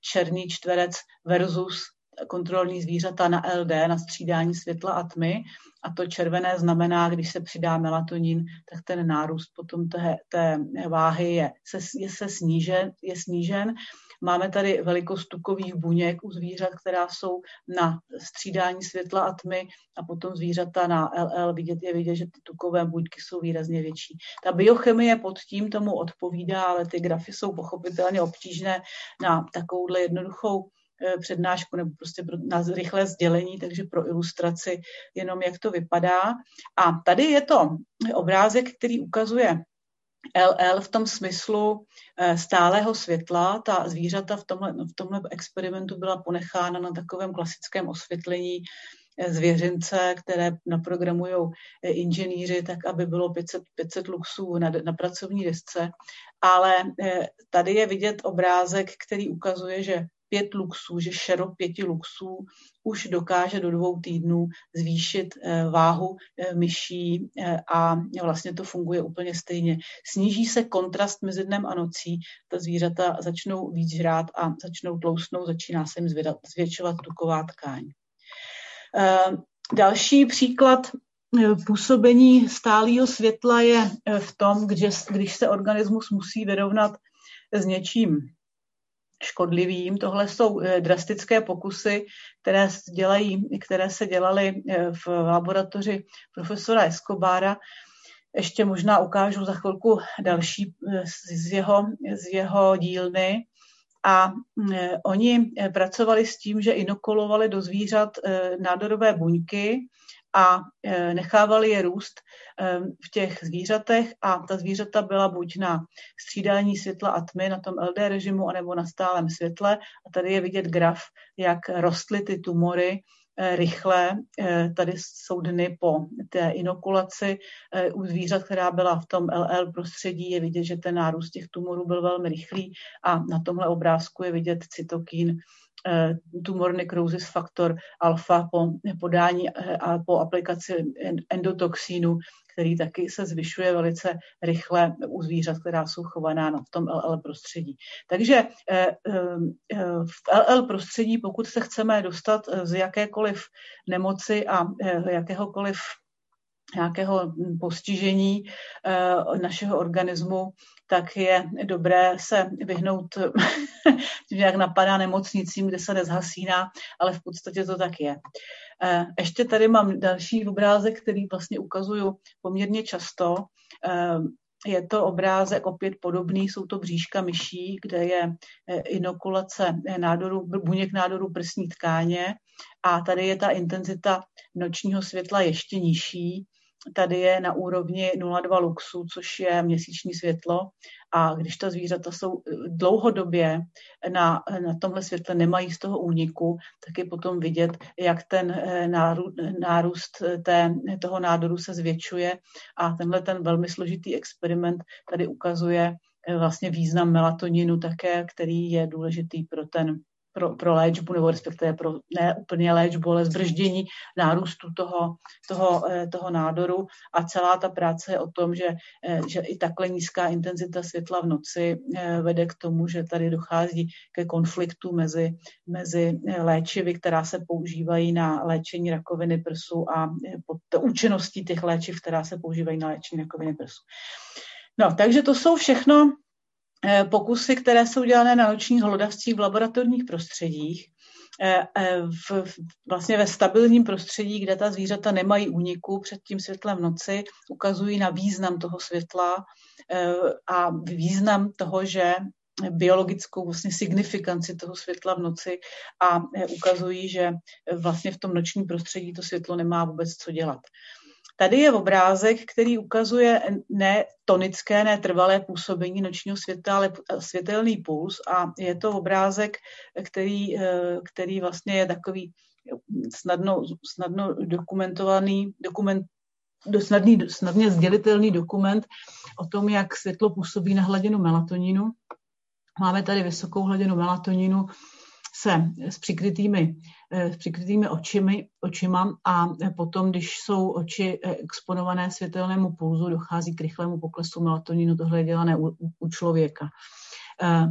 černý čtverec versus kontrolní zvířata na LD, na střídání světla a tmy. A to červené znamená, když se přidá melatonin, tak ten nárůst potom té, té váhy je, se, je, se snížen, je snížen. Máme tady velikost tukových buněk u zvířat, která jsou na střídání světla a tmy a potom zvířata na LL vidět je vidět, že ty tukové buňky jsou výrazně větší. Ta biochemie pod tím tomu odpovídá, ale ty grafy jsou pochopitelně obtížné na takovouhle jednoduchou přednášku nebo prostě na rychlé sdělení, takže pro ilustraci jenom, jak to vypadá. A tady je to obrázek, který ukazuje LL v tom smyslu eh, stálého světla. Ta zvířata v tomhle, v tomhle experimentu byla ponechána na takovém klasickém osvětlení eh, zvěřince, které naprogramují inženýři, tak aby bylo 500, 500 luxů na, na pracovní desce. Ale tady je vidět obrázek, který ukazuje, že pět luxů, že šero pěti luxů už dokáže do dvou týdnů zvýšit eh, váhu eh, myší eh, a vlastně to funguje úplně stejně. Sníží se kontrast mezi dnem a nocí, ta zvířata začnou víc žrát a začnou tlousnout, začíná se jim zvětšovat tuková tkáň. Další příklad působení stálého světla je v tom, když se organismus musí vyrovnat s něčím škodlivým. Tohle jsou eh, drastické pokusy, které, dělají, které se dělaly eh, v laboratoři profesora Escobara. Ještě možná ukážu za chvilku další eh, z jeho, z jeho dílny. A oni pracovali s tím, že inokulovali do zvířat nádorové buňky, a e, nechávali je růst e, v těch zvířatech a ta zvířata byla buď na střídání světla a tmy na tom LD režimu, anebo na stálem světle. A tady je vidět graf, jak rostly ty tumory e, rychle. Tady jsou dny po té inokulaci u zvířat, která byla v tom LL prostředí. Je vidět, že ten nárůst těch tumorů byl velmi rychlý a na tomhle obrázku je vidět cytokín tumor necrosis faktor alfa po podání eh, a po aplikaci endotoxínu, který taky se zvyšuje velice rychle u zvířat, která jsou chovaná v tom LL prostředí. Takže eh, v LL prostředí, pokud se chceme dostat z jakékoliv nemoci a jakéhokoliv nějakého postižení našeho organismu, tak je dobré se vyhnout tím, jak napadá nemocnicím, kde se nezhasíná, ale v podstatě to tak je. Eh, ještě tady mám další obrázek, který vlastně ukazuju poměrně často. Eh, je to obrázek opět podobný, jsou to bříška myší, kde je eh, inokulace nádoru, buněk nádoru prsní tkáně a tady je ta intenzita nočního světla ještě nižší tady je na úrovni 0,2 luxu, což je měsíční světlo. A když ta zvířata jsou eh, dlouhodobě na, na tomhle světle, nemají z toho úniku, tak je potom vidět, jak ten eh, nárůst eh, té, toho nádoru se zvětšuje. A tenhle ten velmi složitý experiment tady ukazuje vlastně význam melatoninu také, který je důležitý pro ten pro, pro léčbu, nebo respektive pro ne úplně léčbu, ale zbrždění nárůstu toho, toho, eh, toho nádoru. A celá ta práce je o tom, že, eh, že i takhle nízká intenzita světla v noci eh, vede k tomu, že tady dochází ke konfliktu mezi, mezi léčivy, která se používají na léčení rakoviny prsu a pod účinností těch léčiv, která se používají na léčení rakoviny prsu. No, takže to jsou všechno pokusy, které jsou dělané na nočních hlodavcích v laboratorních prostředích, eh, eh, v, vlastně ve stabilním prostředí, kde ta zvířata nemají úniku před tím světlem v noci, ukazují na význam toho světla a význam toho, že biologickou vlastně signifikanci toho světla v noci a ukazují, že vlastně v tom nočním prostředí to světlo nemá vůbec co dělat. Tady je obrázek, který ukazuje ne tonické, ne trvalé působení nočního světla, ale světelný puls a je to obrázek, který, eh, který vlastně je takový snadno, snadno dokumentovaný, dokument, snadný, snadně sdělitelný dokument o tom, jak světlo působí na hladinu melatoninu. Máme tady vysokou hladinu melatoninu, se s přikrytými, eh, s přikrytými očimi, očima a potom, když jsou oči eh, exponované světelnému pulzu, dochází k rychlému poklesu melatoninu. Tohle je dělané u, u člověka. Eh,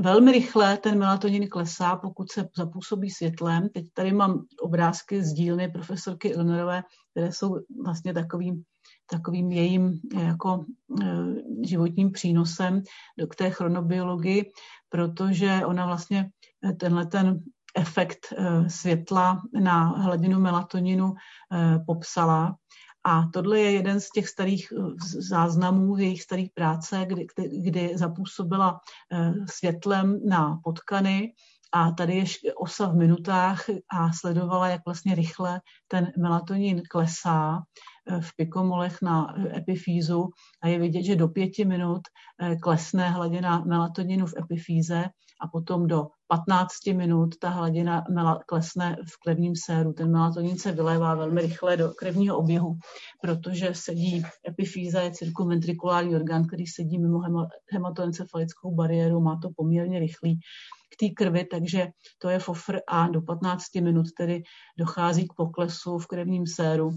velmi rychle ten melatonin klesá, pokud se zapůsobí světlem. Teď tady mám obrázky z dílny profesorky Ilnerové, které jsou vlastně takovým takovým jejím jako životním přínosem k té chronobiologii, protože ona vlastně tenhle ten efekt eh, světla na hladinu melatoninu eh, popsala. A tohle je jeden z těch starých eh, záznamů jejich starých práce, kdy, kdy zapůsobila světlem na potkany a tady je osa v minutách a sledovala, jak vlastně rychle ten melatonin klesá v pikomolech na epifýzu a je vidět, že do pěti minut klesne hladina melatoninu v epifýze a potom do 15 minut ta hladina klesne v krevním séru. Ten melatonin se vylévá velmi rychle do krevního oběhu, protože sedí epifýza, je cirkumventrikulární orgán, který sedí mimo hematoencefalickou bariéru, má to poměrně rychlý k té krvi, takže to je fofr a do 15 minut tedy dochází k poklesu v krevním séru.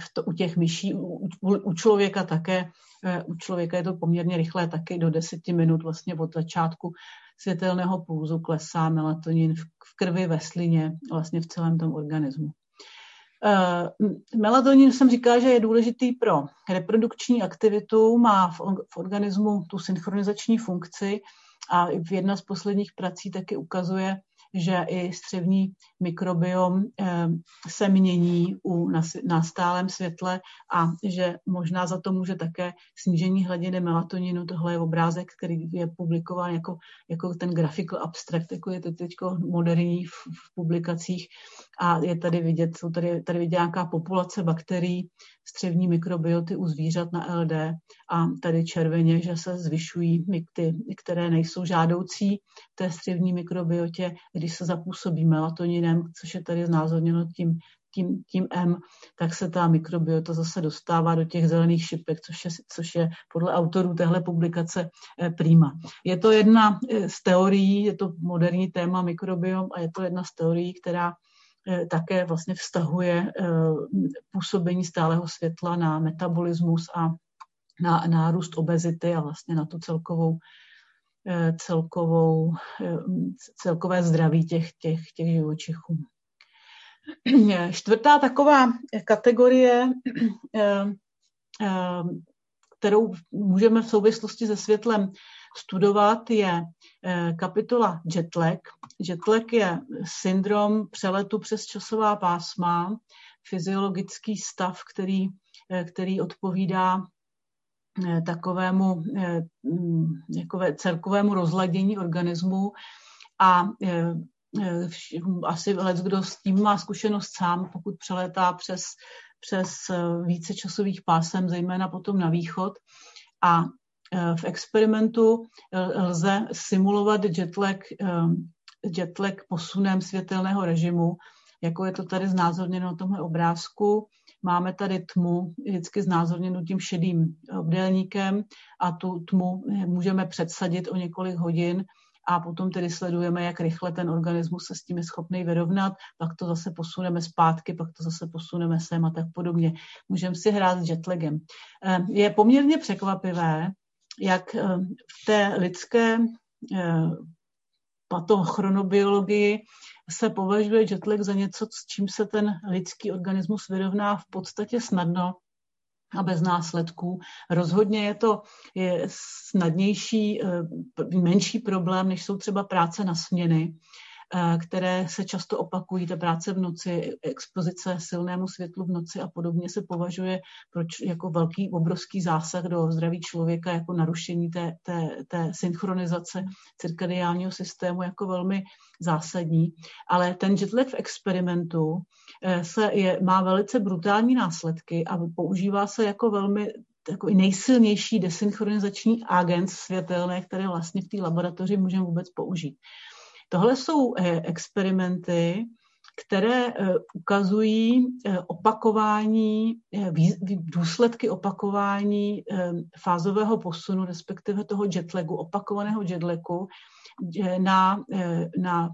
V to, u těch myší, u, u člověka také, eh, u člověka je to poměrně rychlé, taky do 10 minut vlastně od začátku světelného pulzu klesá melatonin v krvi, ve slině, vlastně v celém tom organismu. Melatonin jsem říkala, že je důležitý pro reprodukční aktivitu, má v organismu tu synchronizační funkci a v jedna z posledních prací taky ukazuje, že i střevní mikrobiom eh, se mění u, na, stálem světle a že možná za to může také snížení hladiny melatoninu. Tohle je obrázek, který je publikován jako, jako ten graphical abstract, jako je to teď moderní v, v publikacích a je tady vidět, jsou tady, tady vidět nějaká populace bakterií, střevní mikrobioty u zvířat na LD a tady červeně, že se zvyšují ty, které nejsou žádoucí té střevní mikrobiotě, když se zapůsobí melatoninem, což je tady znázorněno tím, tím, tím M, tak se ta mikrobiota zase dostává do těch zelených šipek, což je, což je podle autorů téhle publikace eh, prýma. Je to jedna eh, z teorií, je to moderní téma mikrobiom a je to jedna z teorií, která Eh, také vlastně vztahuje působení stálého světla na metabolismus a na nárůst obezity a vlastně na tu celkovou celkovou, celkové zdraví těch, těch, těch živočichů. Čtvrtá taková kategorie, kterou můžeme v souvislosti se světlem studovat, je eh, kapitola jetlag. Jetlag je syndrom přeletu přes časová pásma, fyziologický stav, který, eh, který odpovídá eh, takovému mm, jakové, celkovému rozladění organismu a asi let, kdo s tím má zkušenost sám, pokud přelétá přes, přes více časových pásem, zejména potom na východ. A Eh, v experimentu eh, lze simulovat jetlag, eh, jetlag posunem světelného režimu, jako je to tady znázorněno na tomhle obrázku. Máme tady tmu, vždycky znázorněnou tím šedým obdélníkem a tu tmu můžeme předsadit o několik hodin a potom tedy sledujeme, jak rychle ten organismus se s tím je schopný vyrovnat, pak to zase posuneme zpátky, pak to zase posuneme sem a tak podobně. Můžeme si hrát s jetlagem. Je poměrně překvapivé, jak eh, v té lidské eh, patochronobiologii se považuje jetlag za něco, s čím se ten lidský organismus vyrovná v podstatě snadno a bez následků. Rozhodně je to je snadnější, eh, menší problém, než jsou třeba práce na směny. Eh, které se často opakují, ta práce v noci, expozice silnému světlu v noci a podobně se považuje proč, jako velký, obrovský zásah do zdraví člověka, jako narušení té, té, té synchronizace cirkadiálního systému jako velmi zásadní. Ale ten jetlag v experimentu eh, se je, má velice brutální následky a používá se jako velmi takový nejsilnější desynchronizační agent světelné, které vlastně v té laboratoři můžeme vůbec použít. Tohle jsou eh, experimenty, které eh, ukazují eh, opakování, důsledky opakování fázového posunu, respektive toho jetlagu, opakovaného jetlagu na, na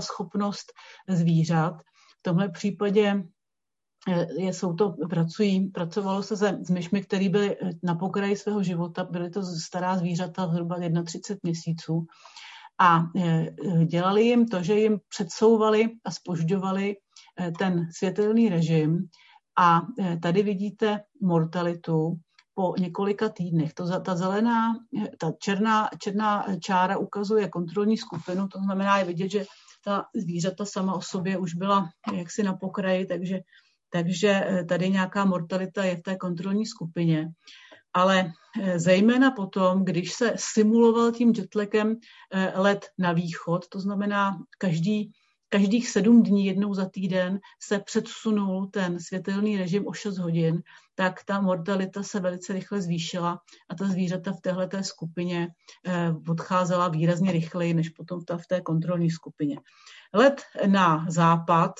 schopnost zvířat. V tomhle případě jsou to, pracují, pracovalo se se, s myšmi, které byly na pokraji svého života, byly to stará zvířata zhruba 31 měsíců a e, dělali jim to, že jim předsouvali a spožďovali e, ten světelný režim a e, tady vidíte mortalitu po několika týdnech. To, ta zelená, ta černá, černá čára ukazuje kontrolní skupinu, to znamená je vidět, že ta zvířata sama o sobě už byla jaksi na pokraji, takže, takže tady nějaká mortalita je v té kontrolní skupině ale eh, zejména potom, když se simuloval tím jetlagem eh, let na východ, to znamená každý, každých sedm dní, jednou za týden, se předsunul ten světelný režim o 6 hodin, tak ta mortalita se velice rychle zvýšila a ta zvířata v této skupině eh, odcházela výrazně rychleji než potom v té kontrolní skupině. Let na západ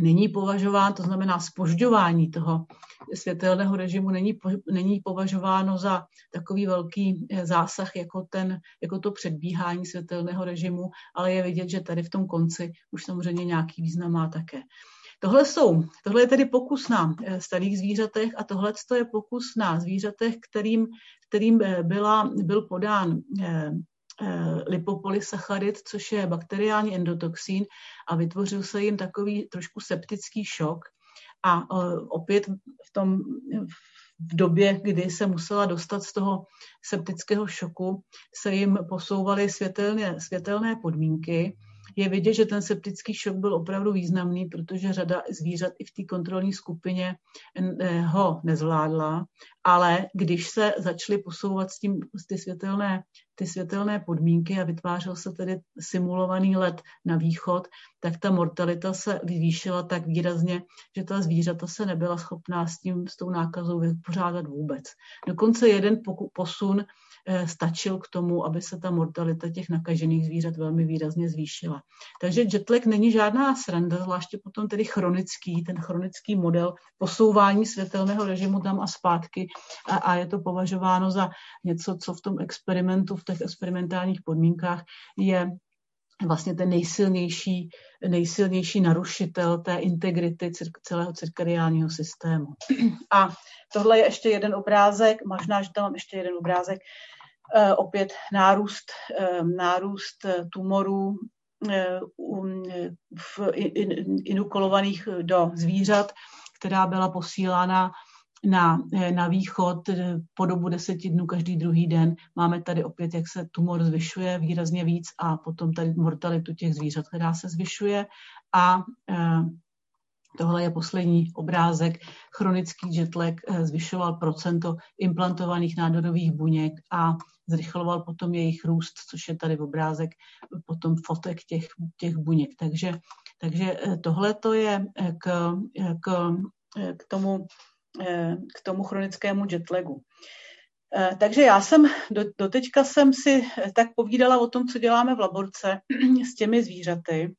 není považován, to znamená spožďování toho světelného režimu není, není považováno za takový velký eh, zásah jako, ten, jako to předbíhání světelného režimu, ale je vidět, že tady v tom konci už samozřejmě nějaký význam má také. Tohle, jsou, tohle je tedy pokus na eh, starých zvířatech a tohle je pokus na zvířatech, kterým, kterým eh, byla, byl podán lipopolysacharid, což je bakteriální endotoxín a vytvořil se jim takový trošku septický šok. A opět v tom v době, kdy se musela dostat z toho septického šoku, se jim posouvaly světelné, světelné podmínky je vidět, že ten septický šok byl opravdu významný, protože řada zvířat i v té kontrolní skupině eh, ho nezvládla, ale když se začaly posouvat s tím, ty, světelné, ty světelné podmínky a vytvářel se tedy simulovaný let na východ, tak ta mortalita se vyvýšila tak výrazně, že ta zvířata se nebyla schopná s, tím, s tou nákazou vypořádat vůbec. Dokonce jeden posun Eh, stačil k tomu, aby se ta mortalita těch nakažených zvířat velmi výrazně zvýšila. Takže jetlag není žádná sranda, zvláště potom tedy chronický, ten chronický model posouvání světelného režimu tam a zpátky a, a je to považováno za něco, co v tom experimentu, v těch experimentálních podmínkách je vlastně ten nejsilnější, nejsilnější narušitel té integrity celého cirkadiálního systému. A tohle je ještě jeden obrázek, možná, že tam mám ještě jeden obrázek, Eh, opět nárůst, eh, nárůst eh, tumorů v inokulovaných do zvířat, která byla posílána na, na východ po dobu deseti dnů každý druhý den. Máme tady opět, jak se tumor zvyšuje výrazně víc a potom tady mortalitu těch zvířat, která se zvyšuje a Tohle je poslední obrázek. Chronický jetlag zvyšoval procento implantovaných nádorových buněk a zrychloval potom jejich růst, což je tady obrázek potom fotek těch, těch buněk. Takže, takže eh, tohle to je eh, k, eh, k, k, tomu, k tomu chronickému jetlagu. Takže já jsem, do, doteďka jsem si tak povídala o tom, co děláme v laborce s těmi zvířaty.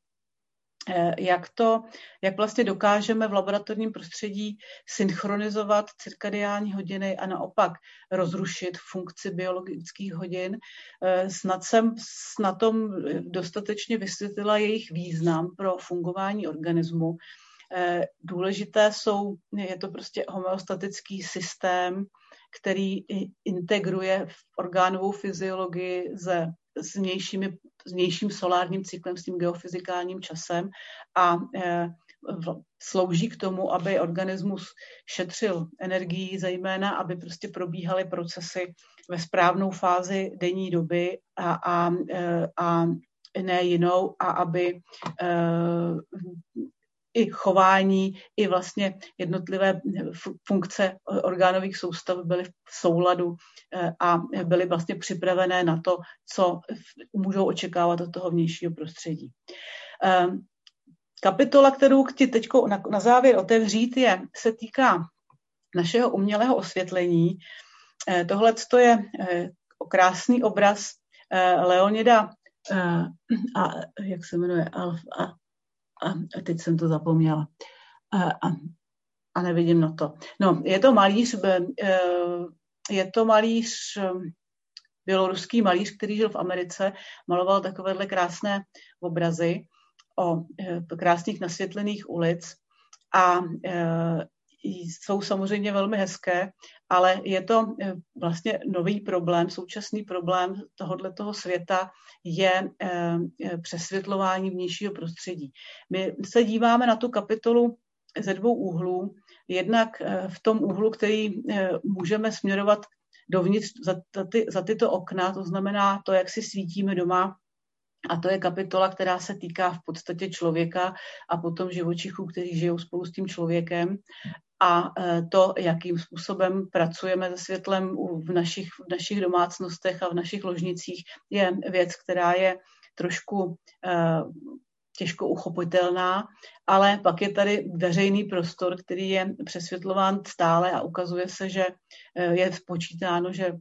Eh, jak, to, jak vlastně dokážeme v laboratorním prostředí synchronizovat cirkadiální hodiny a naopak rozrušit funkci biologických hodin. Eh, snad jsem na tom dostatečně vysvětlila jejich význam pro fungování organismu. Eh, důležité jsou, je to prostě homeostatický systém, který integruje orgánovou fyziologii ze s, vnějšími, s vnějším solárním cyklem, s tím geofyzikálním časem a e, slouží k tomu, aby organismus šetřil energii, zejména aby prostě probíhaly procesy ve správnou fázi denní doby a, a, e, a ne jinou a aby i chování, i vlastně jednotlivé funkce orgánových soustav byly v souladu eh, a byly vlastně připravené na to, co můžou očekávat od toho vnějšího prostředí. Ehm, kapitola, kterou chci teď na, závěr otevřít, je, se týká našeho umělého osvětlení. Eh, tohle je eh, krásný obraz Leonida a jak se jmenuje, Alf, a a teď jsem to zapomněla. A, a, a nevidím na to. No, je to malíř, e, je to malíř, e, běloruský malíř, který žil v Americe, maloval takovéhle krásné obrazy o e, krásných nasvětlených ulic a jsou samozřejmě velmi hezké, ale je to eh, vlastně nový problém, současný problém tohoto toho světa je eh, eh, přesvětlování vnějšího prostředí. My se díváme na tu kapitolu ze dvou úhlů. Jednak v tom úhlu, který můžeme směrovat dovnitř za, ty, za tyto okna, to znamená to, jak si svítíme doma, a to je kapitola, která se týká v podstatě člověka a potom živočichů, kteří žijou spolu s tím člověkem a e, to, jakým způsobem pracujeme se světlem v našich, v našich domácnostech a v našich ložnicích, je věc, která je trošku e, těžko uchopitelná, ale pak je tady veřejný prostor, který je přesvětlován stále a ukazuje se, že e, je spočítáno, že,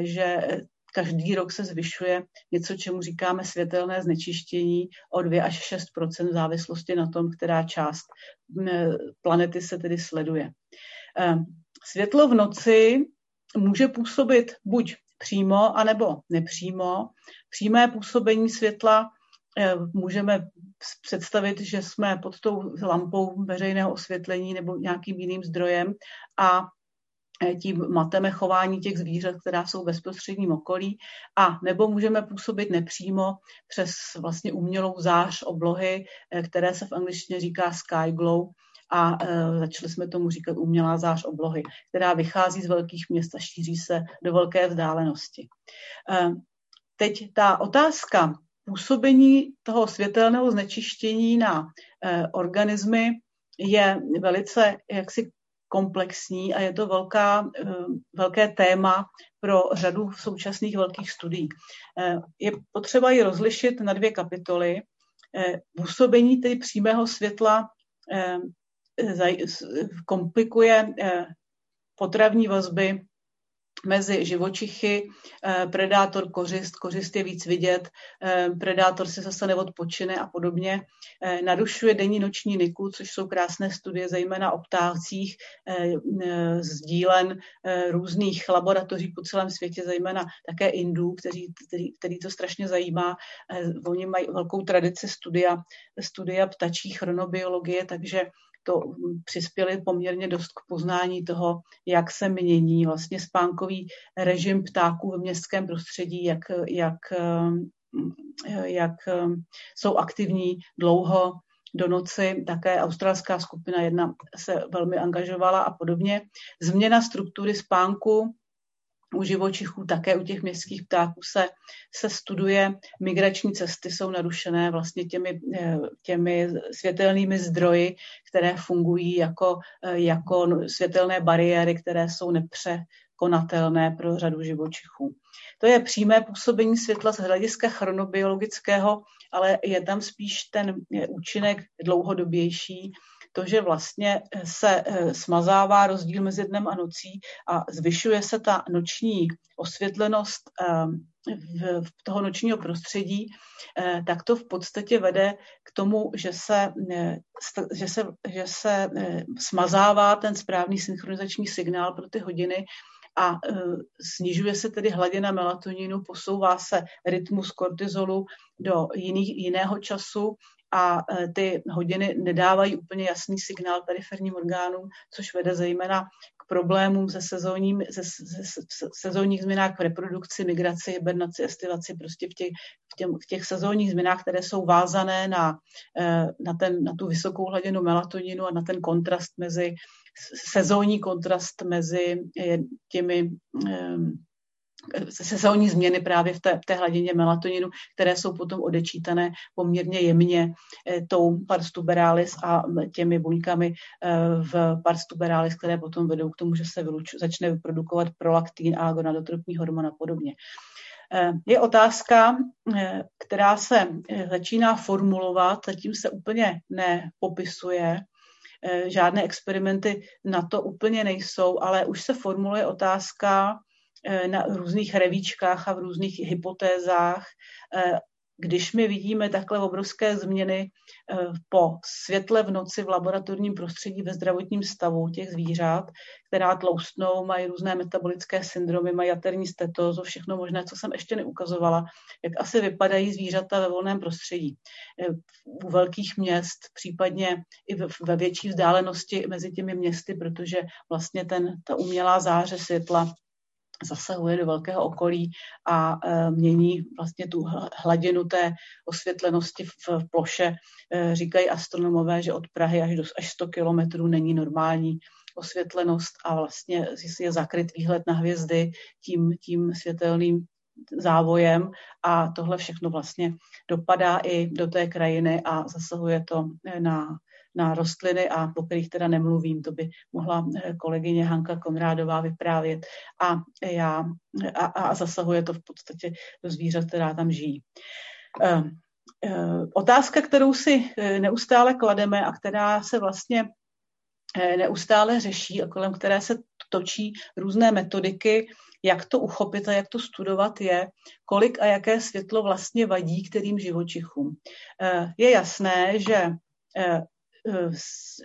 že každý rok se zvyšuje něco, čemu říkáme světelné znečištění o 2 až 6 v závislosti na tom, která část planety se tedy sleduje. Ehm, světlo v noci může působit buď přímo, anebo nepřímo. Přímé působení světla ehm, můžeme představit, že jsme pod tou lampou veřejného osvětlení nebo nějakým jiným zdrojem a tím mateme chování těch zvířat, která jsou v bezprostředním okolí, a nebo můžeme působit nepřímo přes vlastně umělou zář oblohy, eh, které se v angličtině říká sky glow, a e, začali jsme tomu říkat umělá zář oblohy, která vychází z velkých měst a šíří se do velké vzdálenosti. Teď ta otázka působení toho světelného znečištění na organismy je velice jaksi komplexní a je to velká, eh, velké téma pro řadu současných velkých studií. Eh, je potřeba ji rozlišit na dvě kapitoly. Eh, působení tedy přímého světla komplikuje potravní vazby mezi živočichy, eh, predátor, kořist, kořist je víc vidět, eh, predátor se zase neodpočine a podobně. Eh, narušuje denní noční niku, což jsou krásné studie, zejména o ptácích, sdílen různých laboratoří po celém světě, zejména také Indů, který, který, který to strašně zajímá. Oni mají velkou tradici studia, studia ptačí chronobiologie, takže to přispěli poměrně dost k poznání toho, jak se mění vlastně spánkový režim ptáků v městském prostředí, jak, jak, jak jsou aktivní dlouho do noci. Také australská skupina jedna se velmi angažovala a podobně. Změna struktury spánku u živočichů, také u těch městských ptáků se, se studuje. Migrační cesty jsou narušené vlastně těmi, eh, těmi světelnými zdroji, které fungují jako, eh, jako světelné bariéry, které jsou nepřekonatelné pro řadu živočichů. To je přímé působení světla z hlediska chronobiologického, ale je tam spíš ten účinek dlouhodobější, to, že vlastně se eh, smazává rozdíl mezi dnem a nocí a zvyšuje se ta noční osvětlenost eh, v toho nočního prostředí, eh, tak to v podstatě vede k tomu, že se, že se, že se smazává ten správný synchronizační signál pro ty hodiny a snižuje se tedy hladina melatoninu, posouvá se rytmus kortizolu do jiných, jiného času a e, ty hodiny nedávají úplně jasný signál periferním orgánům, což vede zejména k problémům se, sezónním, se, se, se sezónních změnách v reprodukci, migraci, hibernaci, estivaci, prostě v těch, v, těm, v těch sezónních změnách, které jsou vázané na, e, na, ten, na tu vysokou hladinu melatoninu a na ten kontrast mezi, sezónní kontrast mezi e, těmi sezónní změny právě v té, té hladině melatoninu, které jsou potom odečítané poměrně jemně eh, tou pars tuberalis a těmi buňkami eh, v pars tuberalis, které potom vedou k tomu, že se vyluč, začne vyprodukovat prolaktín a gonadotropní hormon a podobně. Eh, je otázka, která se začíná formulovat, zatím se úplně nepopisuje, žádné experimenty na to úplně nejsou, ale už se formuluje otázka, na různých revíčkách a v různých hypotézách. Eh, když my vidíme takhle obrovské změny eh, po světle v noci v laboratorním prostředí ve zdravotním stavu těch zvířat, která tloustnou, mají různé metabolické syndromy, mají jaterní stetózu, všechno možné, co jsem ještě neukazovala, jak asi vypadají zvířata ve volném prostředí. U velkých měst, případně i ve větší vzdálenosti mezi těmi městy, protože vlastně ten, ta umělá záře světla zasahuje do velkého okolí a e, mění vlastně tu hladinu té osvětlenosti v ploše. E, říkají astronomové, že od Prahy až, do, až 100 kilometrů není normální osvětlenost a vlastně je zakryt výhled na hvězdy tím, tím světelným závojem a tohle všechno vlastně dopadá i do té krajiny a zasahuje to na na rostliny a o kterých teda nemluvím, to by mohla eh, kolegyně Hanka Konrádová vyprávět. A, já, a, a zasahuje to v podstatě do zvířat, která tam žijí. Eh, eh, otázka, kterou si neustále klademe a která se vlastně neustále řeší a kolem které se točí různé metodiky, jak to uchopit a jak to studovat je, kolik a jaké světlo vlastně vadí kterým živočichům. Je jasné, že Eh,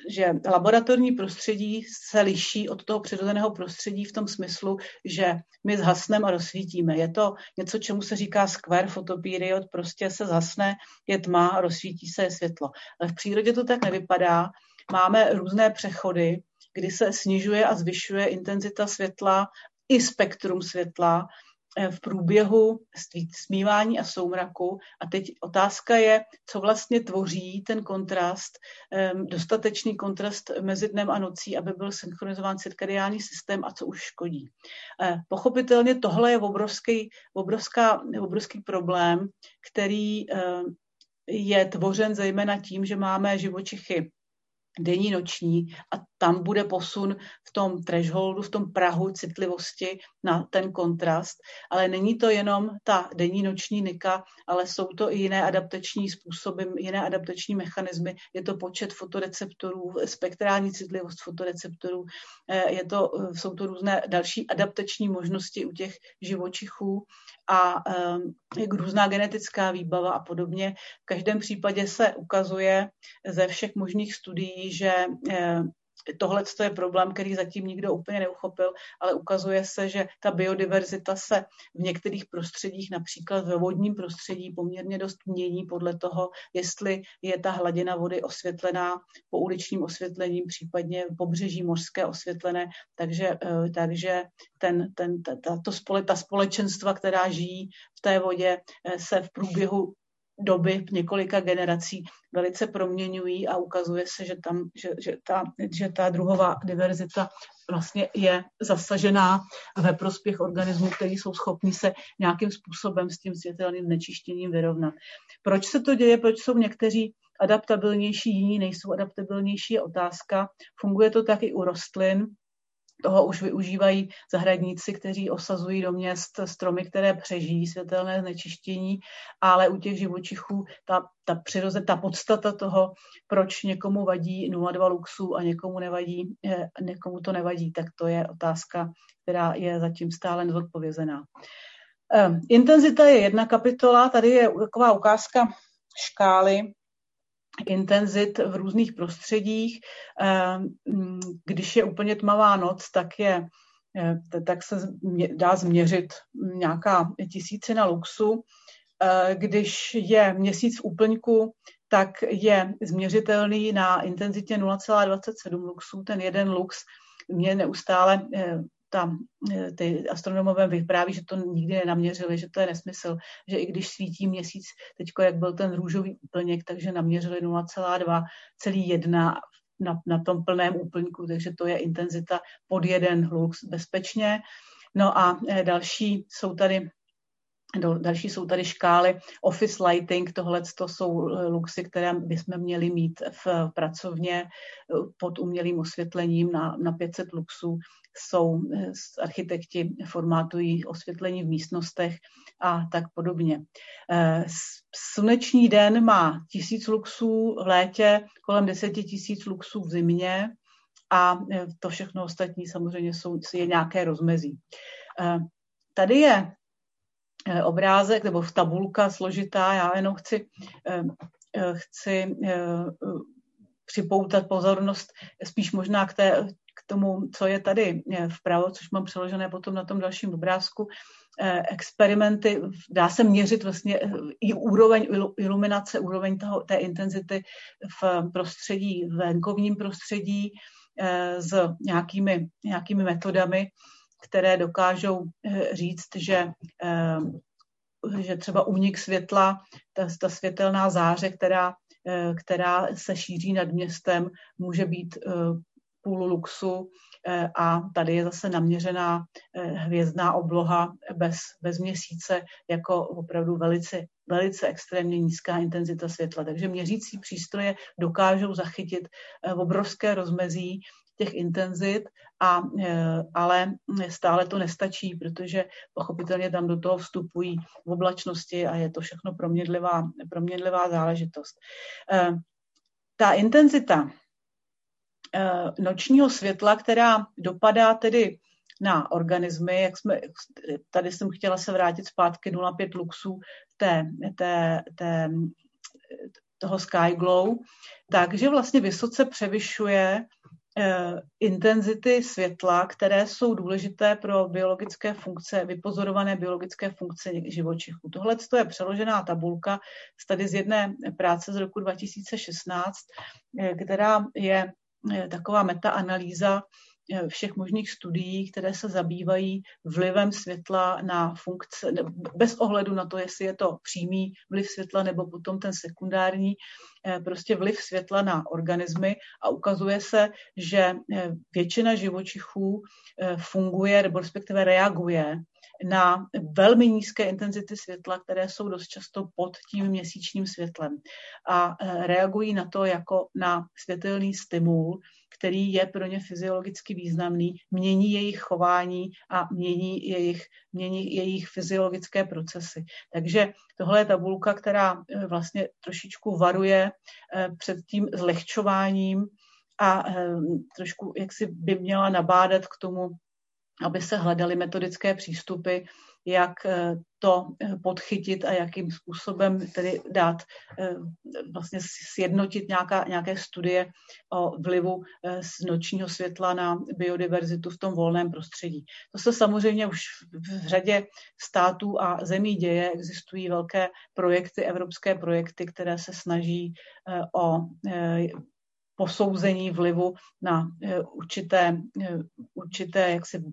že laboratorní prostředí se liší od toho přirozeného prostředí v tom smyslu, že my zhasneme a rozsvítíme. Je to něco, čemu se říká square photoperiod, prostě se zhasne, je tma rozsvítí se je světlo. Ale v přírodě to tak nevypadá. Máme různé přechody, kdy se snižuje a zvyšuje intenzita světla i spektrum světla Eh, v průběhu smívání a soumraku. A teď otázka je, co vlastně tvoří ten kontrast, dostatečný kontrast mezi dnem a nocí, aby byl synchronizován cirkadiální systém a co už škodí. Eh, pochopitelně tohle je obrovský, obrovská, obrovský problém, který je tvořen zejména tím, že máme živočichy denní, noční a tam bude posun v tom thresholdu, v tom prahu citlivosti na ten kontrast. Ale není to jenom ta denní, noční nika, ale jsou to i jiné adaptační způsoby, jiné adaptační mechanismy. Je to počet fotoreceptorů, spektrální citlivost fotoreceptorů, eh, je to, eh, jsou to různé další adaptační možnosti u těch živočichů a eh, různá genetická výbava a podobně. V každém případě se ukazuje ze všech možných studií, že tohle je problém, který zatím nikdo úplně neuchopil, ale ukazuje se, že ta biodiverzita se v některých prostředích, například ve vodním prostředí, poměrně dost mění podle toho, jestli je ta hladina vody osvětlená po uličním osvětlením, případně pobřeží mořské osvětlené, takže, eh, takže ten, ten, ta, to spole, ta společenstva, která žijí v té vodě, eh, se v průběhu doby několika generací velice proměňují a ukazuje se, že, tam, že, že, ta, že ta druhová diverzita vlastně je zasažená ve prospěch organismů, který jsou schopni se nějakým způsobem s tím světelným znečištěním vyrovnat. Proč se to děje? Proč jsou někteří adaptabilnější, jiní nejsou adaptabilnější, je otázka. Funguje to taky u rostlin, toho už využívají zahradníci, kteří osazují do měst stromy, které přežijí světelné znečištění, ale u těch živočichů ta, ta přiroze, ta podstata toho, proč někomu vadí 0,2 luxu a někomu nevadí, někomu to nevadí, tak to je otázka, která je zatím stále nezodpovězená. Ehm, intenzita je jedna kapitola, tady je taková ukázka škály intenzit v různých prostředích. Ehm, když je úplně tmavá noc, tak, je, eh, tak se dá změřit nějaká tisícina luxu. Eh, když je měsíc v úplňku, tak je změřitelný na intenzitě 0,27 luxů. Ten jeden lux mě neustále eh, ta, eh, ty astronomové vypráví, že to nikdy nenaměřili, že to je nesmysl, že i když svítí měsíc, teď jak byl ten růžový úplněk, takže naměřili 0,2, celý jedna na, na tom plném úplňku, takže to je intenzita pod jeden lux bezpečně. No a eh, další jsou tady Další jsou tady škály office lighting, tohle to jsou eh, luxy, které bychom měli mít v pracovně pod umělým osvětlením na, na 500 luxů jsou eh, architekti formátují osvětlení v místnostech a tak podobně. Eh, sluneční den má tisíc luxů v létě, kolem deseti tisíc luxů v zimě a eh, to všechno ostatní samozřejmě jsou, je nějaké rozmezí. Tady je obrázek nebo v tabulka složitá, já jenom chci, chci připoutat pozornost spíš možná k té k tomu, co je tady eh, vpravo, což mám přeložené potom na tom dalším obrázku, eh, experimenty, dá se měřit vlastně eh, i úroveň iluminace, úroveň toho, té intenzity v prostředí, v venkovním prostředí s nějakými, nějakými metodami, které dokážou říct, že, že třeba únik světla, ta, ta světelná záře, která, která se šíří nad městem, může být půl luxu eh, a tady je zase naměřená eh, hvězdná obloha bez, bez měsíce jako opravdu velice, velice extrémně nízká intenzita světla. Takže měřící přístroje dokážou zachytit eh, obrovské rozmezí těch intenzit, a, ale stále to nestačí, protože pochopitelně tam do toho vstupují v oblačnosti a je to všechno proměnlivá, proměnlivá záležitost. Ta intenzita Eh, nočního světla, která dopadá tedy na organismy, jak jsme, tady jsem chtěla se vrátit zpátky 0,5 luxů té, té, té, toho sky glow, takže vlastně vysoce převyšuje eh, intenzity světla, které jsou důležité pro biologické funkce, vypozorované biologické funkce živočichů. Tohle je přeložená tabulka tady z jedné práce z roku 2016, eh, která je taková metaanalýza Eh, všech možných studií, které se zabývají vlivem světla na funkce, bez ohledu na to, jestli je to přímý vliv světla nebo potom ten sekundární, eh, prostě vliv světla na organismy a ukazuje se, že eh, většina živočichů funguje nebo respektive reaguje na velmi nízké intenzity světla, které jsou dost často pod tím měsíčním světlem. A reagují na to jako na světelný stimul, který je pro ně fyziologicky významný, mění jejich chování a mění jejich, mění jejich fyziologické procesy. Takže tohle je tabulka, která eh, vlastně trošičku varuje eh, před tím zlehčováním a eh, trošku jaksi by měla nabádat k tomu, aby se hledaly metodické přístupy, jak eh, to eh, podchytit a jakým způsobem tedy dát eh, vlastně sjednotit nějaká, nějaké studie o vlivu z nočního světla na biodiverzitu v tom volném prostředí. To se samozřejmě už v řadě států a zemí děje. Existují velké projekty, evropské projekty, které se snaží o posouzení vlivu na eh, určité, eh, určité jaksi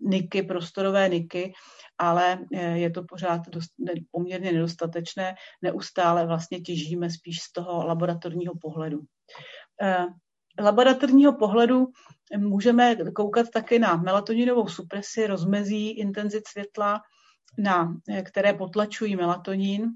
niky, prostorové niky, ale eh, je to pořád dost, poměrně nedostatečné. Neustále vlastně těžíme spíš z toho laboratorního pohledu. Laboratorního pohledu můžeme koukat taky na melatoninovou supresi, rozmezí intenzit světla, na, které potlačují melatonin,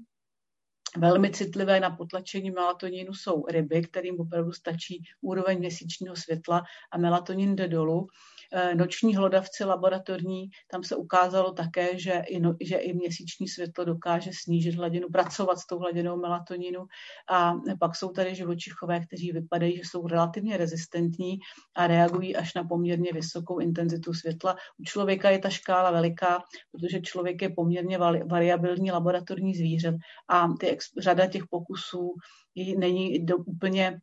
Velmi citlivé na potlačení melatoninu jsou ryby, kterým opravdu stačí úroveň měsíčního světla a melatonin jde dolů. Eh, noční hlodavci laboratorní, tam se ukázalo také, že i, no, že i měsíční světlo dokáže snížit hladinu, pracovat s tou hladinou melatoninu. A pak jsou tady živočichové, kteří vypadají, že jsou relativně rezistentní a reagují až na poměrně vysokou intenzitu světla. U člověka je ta škála veliká, protože člověk je poměrně variabilní laboratorní zvíře a ty, řada těch pokusů není do, úplně,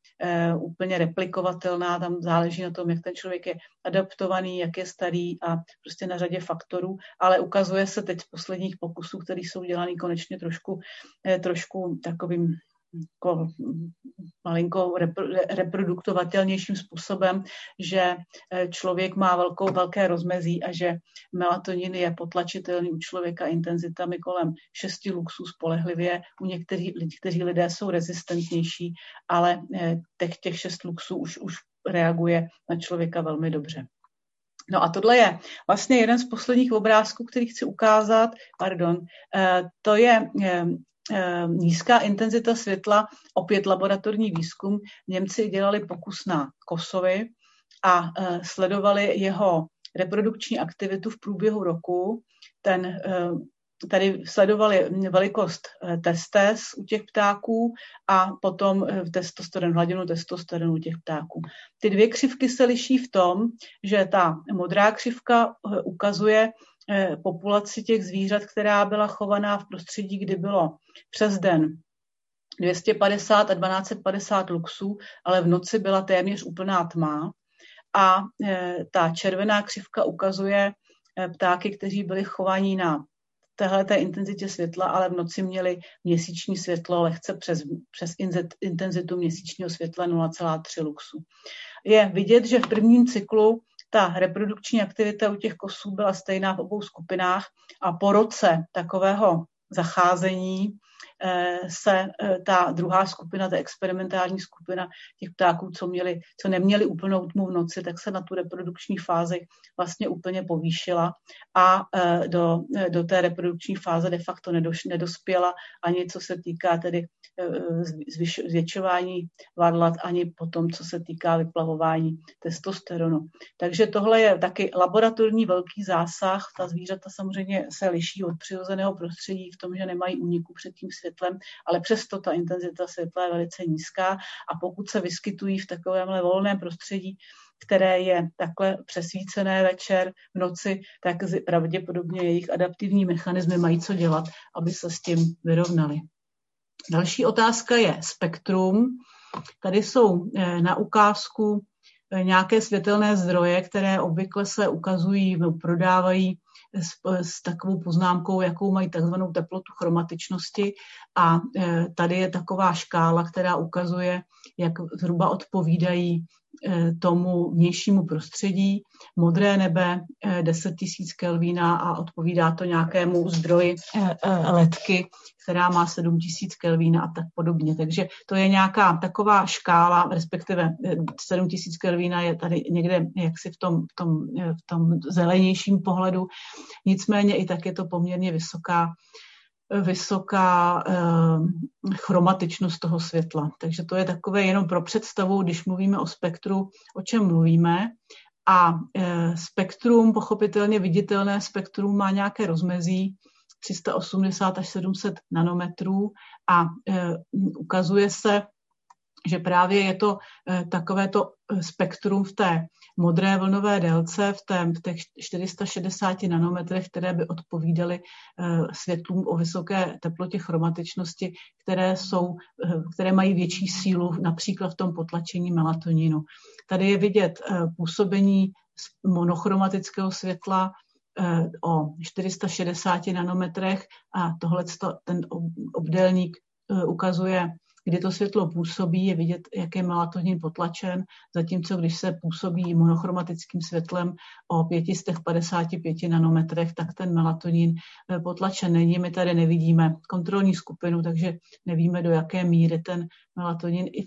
uh, úplně replikovatelná, tam záleží na tom, jak ten člověk je adaptovaný, jak je starý a prostě na řadě faktorů, ale ukazuje se teď z posledních pokusů, které jsou dělané konečně trošku, eh, trošku takovým jako malinko reproduktovatelnějším způsobem, že eh, člověk má velkou, velké rozmezí a že melatonin je potlačitelný u člověka intenzitami kolem 6 luxů spolehlivě. U některých kteří lidé jsou rezistentnější, ale eh, těch, těch 6 luxů už, už reaguje na člověka velmi dobře. No a tohle je vlastně jeden z posledních obrázků, který chci ukázat. Pardon, eh, to je nízká intenzita světla, opět laboratorní výzkum. Němci dělali pokus na kosovi a eh, sledovali jeho reprodukční aktivitu v průběhu roku. Ten eh, tady sledovali velikost testes u těch ptáků a potom testosteron, hladinu testosteronu u těch ptáků. Ty dvě křivky se liší v tom, že ta modrá křivka ukazuje populaci těch zvířat, která byla chovaná v prostředí, kdy bylo přes den 250 a 1250 luxů, ale v noci byla téměř úplná tma. A eh, ta červená křivka ukazuje eh, ptáky, kteří byli chovaní na téhle intenzitě světla, ale v noci měli měsíční světlo lehce přes, přes intenzitu měsíčního světla 0,3 luxu. Je vidět, že v prvním cyklu ta reprodukční aktivita u těch kosů byla stejná v obou skupinách a po roce takového zacházení se eh, ta druhá skupina, ta experimentální skupina těch ptáků, co, měli, co neměli úplnou tmu v noci, tak se na tu reprodukční fázi vlastně úplně povýšila a eh, do, do té reprodukční fáze de facto nedoš, nedospěla ani co se týká tedy zvyš, zvětšování varlat, ani potom, co se týká vyplavování testosteronu. Takže tohle je taky laboratorní velký zásah. Ta zvířata samozřejmě se liší od přirozeného prostředí v tom, že nemají úniku před tím světem světlem, ale přesto ta intenzita světla je velice nízká a pokud se vyskytují v takovémhle volném prostředí, které je takhle přesvícené večer, v noci, tak pravděpodobně jejich adaptivní mechanismy mají co dělat, aby se s tím vyrovnali. Další otázka je spektrum. Tady jsou eh, na ukázku eh, nějaké světelné zdroje, které obvykle se ukazují, prodávají s, s takovou poznámkou, jakou mají takzvanou teplotu chromatičnosti. A e, tady je taková škála, která ukazuje, jak zhruba odpovídají tomu vnějšímu prostředí. Modré nebe 10 000 Kelvína a odpovídá to nějakému zdroji letky, která má 7 000 Kelvína a tak podobně. Takže to je nějaká taková škála, respektive 7 000 Kelvína je tady někde jaksi v tom, v tom, v tom zelenějším pohledu. Nicméně i tak je to poměrně vysoká vysoká eh, chromatičnost toho světla. Takže to je takové jenom pro představu, když mluvíme o spektru, o čem mluvíme. A eh, spektrum, pochopitelně viditelné spektrum, má nějaké rozmezí 380 až 700 nanometrů a eh, ukazuje se, že právě je to eh, takovéto eh, spektrum v té modré vlnové délce, v, té, v těch 460 nanometrech, které by odpovídaly eh, světlům o vysoké teplotě chromatičnosti, které, jsou, které mají větší sílu například v tom potlačení melatoninu. Tady je vidět působení monochromatického světla o 460 nanometrech a tohle ten obdélník ukazuje kdy to světlo působí, je vidět, jak je melatonin potlačen, zatímco když se působí monochromatickým světlem o 555 nanometrech, tak ten melatonin eh, potlačen není. My tady nevidíme kontrolní skupinu, takže nevíme, do jaké míry ten melatonin i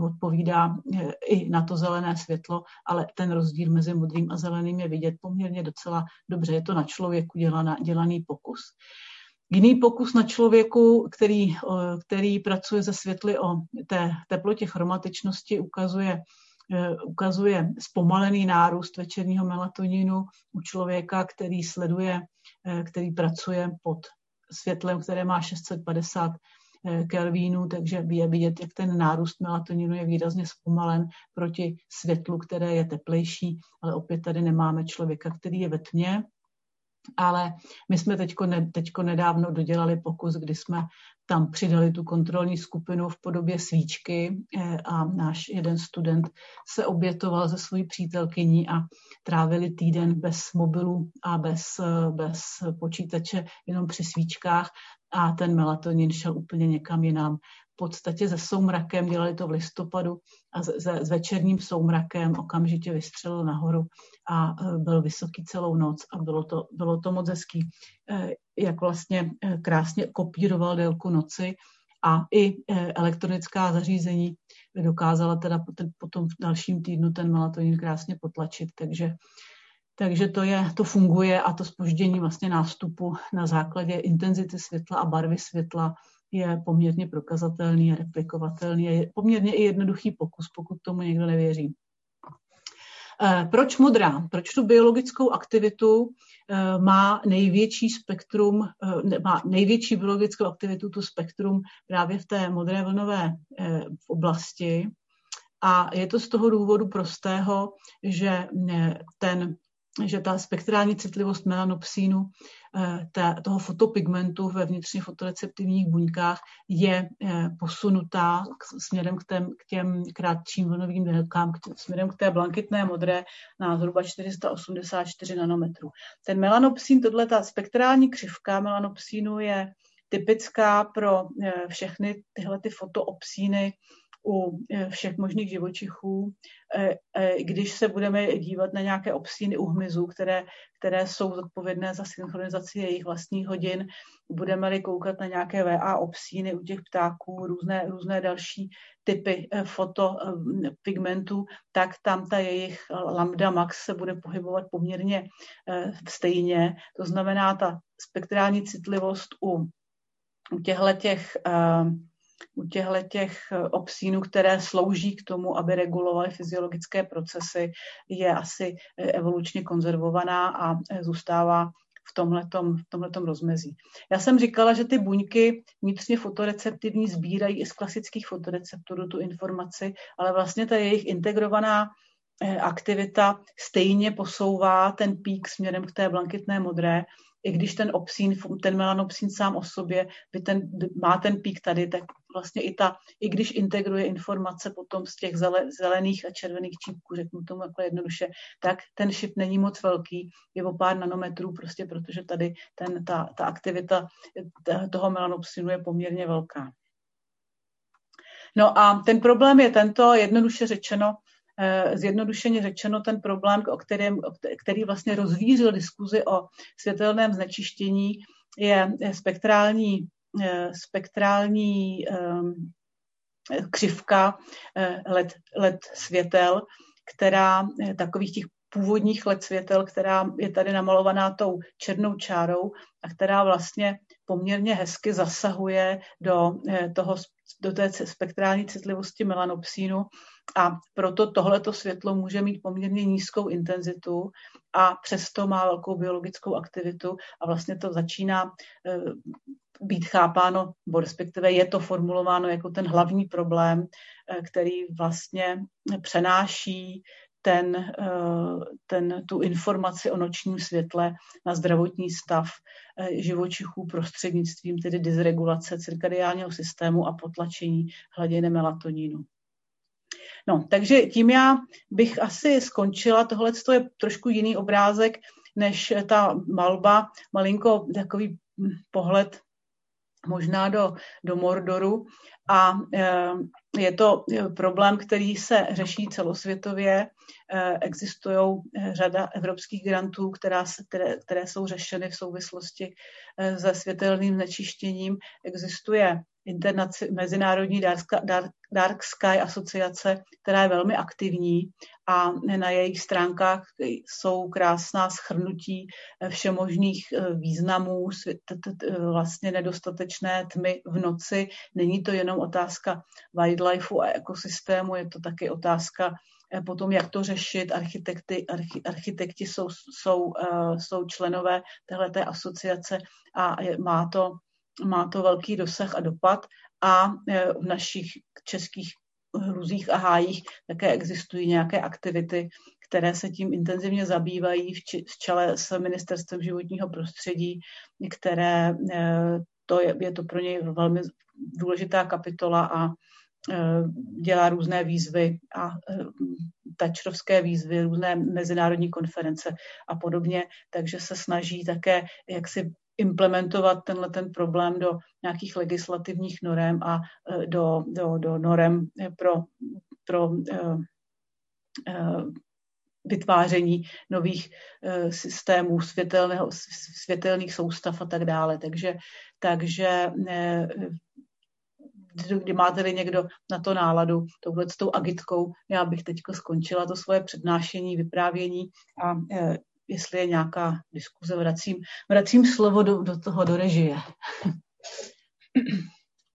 odpovídá eh, i na to zelené světlo, ale ten rozdíl mezi modrým a zeleným je vidět poměrně docela dobře. Je to na člověku dělaná, dělaný pokus. Jiný pokus na člověku, který, který pracuje se světly o té teplotě chromatičnosti, ukazuje, e, ukazuje zpomalený nárůst večerního melatoninu u člověka, který sleduje, e, který pracuje pod světlem, které má 650 e, kelvínů, takže je vidět, jak ten nárůst melatoninu je výrazně zpomalen proti světlu, které je teplejší, ale opět tady nemáme člověka, který je ve tmě, ale my jsme teďko, ne, teďko nedávno dodělali pokus, kdy jsme tam přidali tu kontrolní skupinu v podobě svíčky eh, a náš jeden student se obětoval ze svojí přítelkyní a trávili týden bez mobilu a bez, eh, bez počítače, jenom při svíčkách. A ten melatonin šel úplně někam jinam podstatě se soumrakem, dělali to v listopadu a s, večerním soumrakem okamžitě vystřelil nahoru a e, byl vysoký celou noc a bylo to, bylo to moc hezký, e, jak vlastně e, krásně kopíroval délku noci a i elektronická zařízení dokázala teda potom v dalším týdnu ten melatonin krásně potlačit, takže takže to, je, to funguje a to spoždění vlastně nástupu na základě intenzity světla a barvy světla je poměrně prokazatelný a replikovatelný. Je poměrně i jednoduchý pokus, pokud tomu někdo nevěří. Eh, proč modrá? Proč tu biologickou aktivitu eh, má největší spektrum, eh, má největší biologickou aktivitu tu spektrum právě v té modré vlnové oblasti? A je to z toho důvodu prostého, že ten že ta spektrální citlivost melanopsínu, eh, toho fotopigmentu ve vnitřně fotoreceptivních buňkách je eh, posunutá směrem k, těm, k těm krátším vlnovým délkám, směrem k té blankitné modré na zhruba 484 nanometrů. Ten melanopsín, tohle ta spektrální křivka melanopsínu je typická pro eh, všechny tyhle ty fotoopsíny, u e, všech možných živočichů, e, e, když se budeme dívat na nějaké obsíny u hmyzů, které, které jsou zodpovědné za synchronizaci jejich vlastních hodin, budeme-li koukat na nějaké VA obsíny u těch ptáků, různé, různé další typy fotopigmentů, tak tam ta jejich lambda max se bude pohybovat poměrně stejně. To znamená, ta spektrální citlivost u, těchto těch u těchto těch eh, obsínů, které slouží k tomu, aby regulovaly fyziologické procesy, je asi eh, evolučně konzervovaná a eh, zůstává v tomhletom, v tomhletom rozmezí. Já jsem říkala, že ty buňky vnitřně fotoreceptivní sbírají i z klasických fotoreceptorů tu informaci, ale vlastně ta jejich integrovaná aktivita stejně posouvá ten pík směrem k té blankitné modré i když ten obsín, ten melanopsín sám o sobě by ten, má ten pík tady, tak vlastně i ta, i když integruje informace potom z těch zelených a červených čípků, řeknu tomu jako jednoduše, tak ten šip není moc velký, je o pár nanometrů, prostě protože tady ten, ta, ta aktivita toho melanopsinu je poměrně velká. No a ten problém je tento, jednoduše řečeno, zjednodušeně řečeno ten problém, o kterém, který vlastně rozvířil diskuzi o světelném znečištění, je spektrální, spektrální křivka let, let světel, která takových těch původních let světel, která je tady namalovaná tou černou čárou a která vlastně poměrně hezky zasahuje do, eh, toho, do té spektrální citlivosti melanopsínu. A proto tohleto světlo může mít poměrně nízkou intenzitu a přesto má velkou biologickou aktivitu a vlastně to začíná eh, být chápáno, nebo respektive je to formulováno jako ten hlavní problém, eh, který vlastně přenáší ten, eh, ten, tu informaci o nočním světle na zdravotní stav eh, živočichů prostřednictvím tedy dysregulace cirkadiálního systému a potlačení hladiny melatonínu. No, takže tím já bych asi skončila. Tohle je trošku jiný obrázek než ta malba, malinko takový hm, pohled možná do, do Mordoru. A eh, je to problém, který se řeší celosvětově. Eh, Existují eh, řada evropských grantů, která, které, které jsou řešeny v souvislosti se světelným znečištěním. Existuje Mezinárodní Dark, Dark Sky asociace, která je velmi aktivní a na jejich stránkách jsou krásná schrnutí všemožných eh, významů, vlastně nedostatečné tmy v noci. Není to jenom otázka wildlifeu a ekosystému, je to taky otázka eh, potom, jak to řešit. Architekty, archi, architekti jsou, jsou, eh, jsou členové téhleté asociace a má to má to velký dosah a dopad a e, v našich českých hruzích a hájích také existují nějaké aktivity, které se tím intenzivně zabývají v čele s Ministerstvem životního prostředí, které e, to je, je to pro něj velmi důležitá kapitola a e, dělá různé výzvy a tačrovské výzvy, různé mezinárodní konference a podobně, takže se snaží také jak si implementovat tenhle ten problém do nějakých legislativních norem a e, do, do, do norem pro, pro uh, uh, vytváření nových systémů světelného, světelných soustav a tak dále. Takže, takže kdy máte-li někdo na to náladu touhle s tou agitkou, já bych teď skončila to svoje přednášení, vyprávění a jestli je nějaká diskuze, vracím, vracím slovo do, do toho, do režie.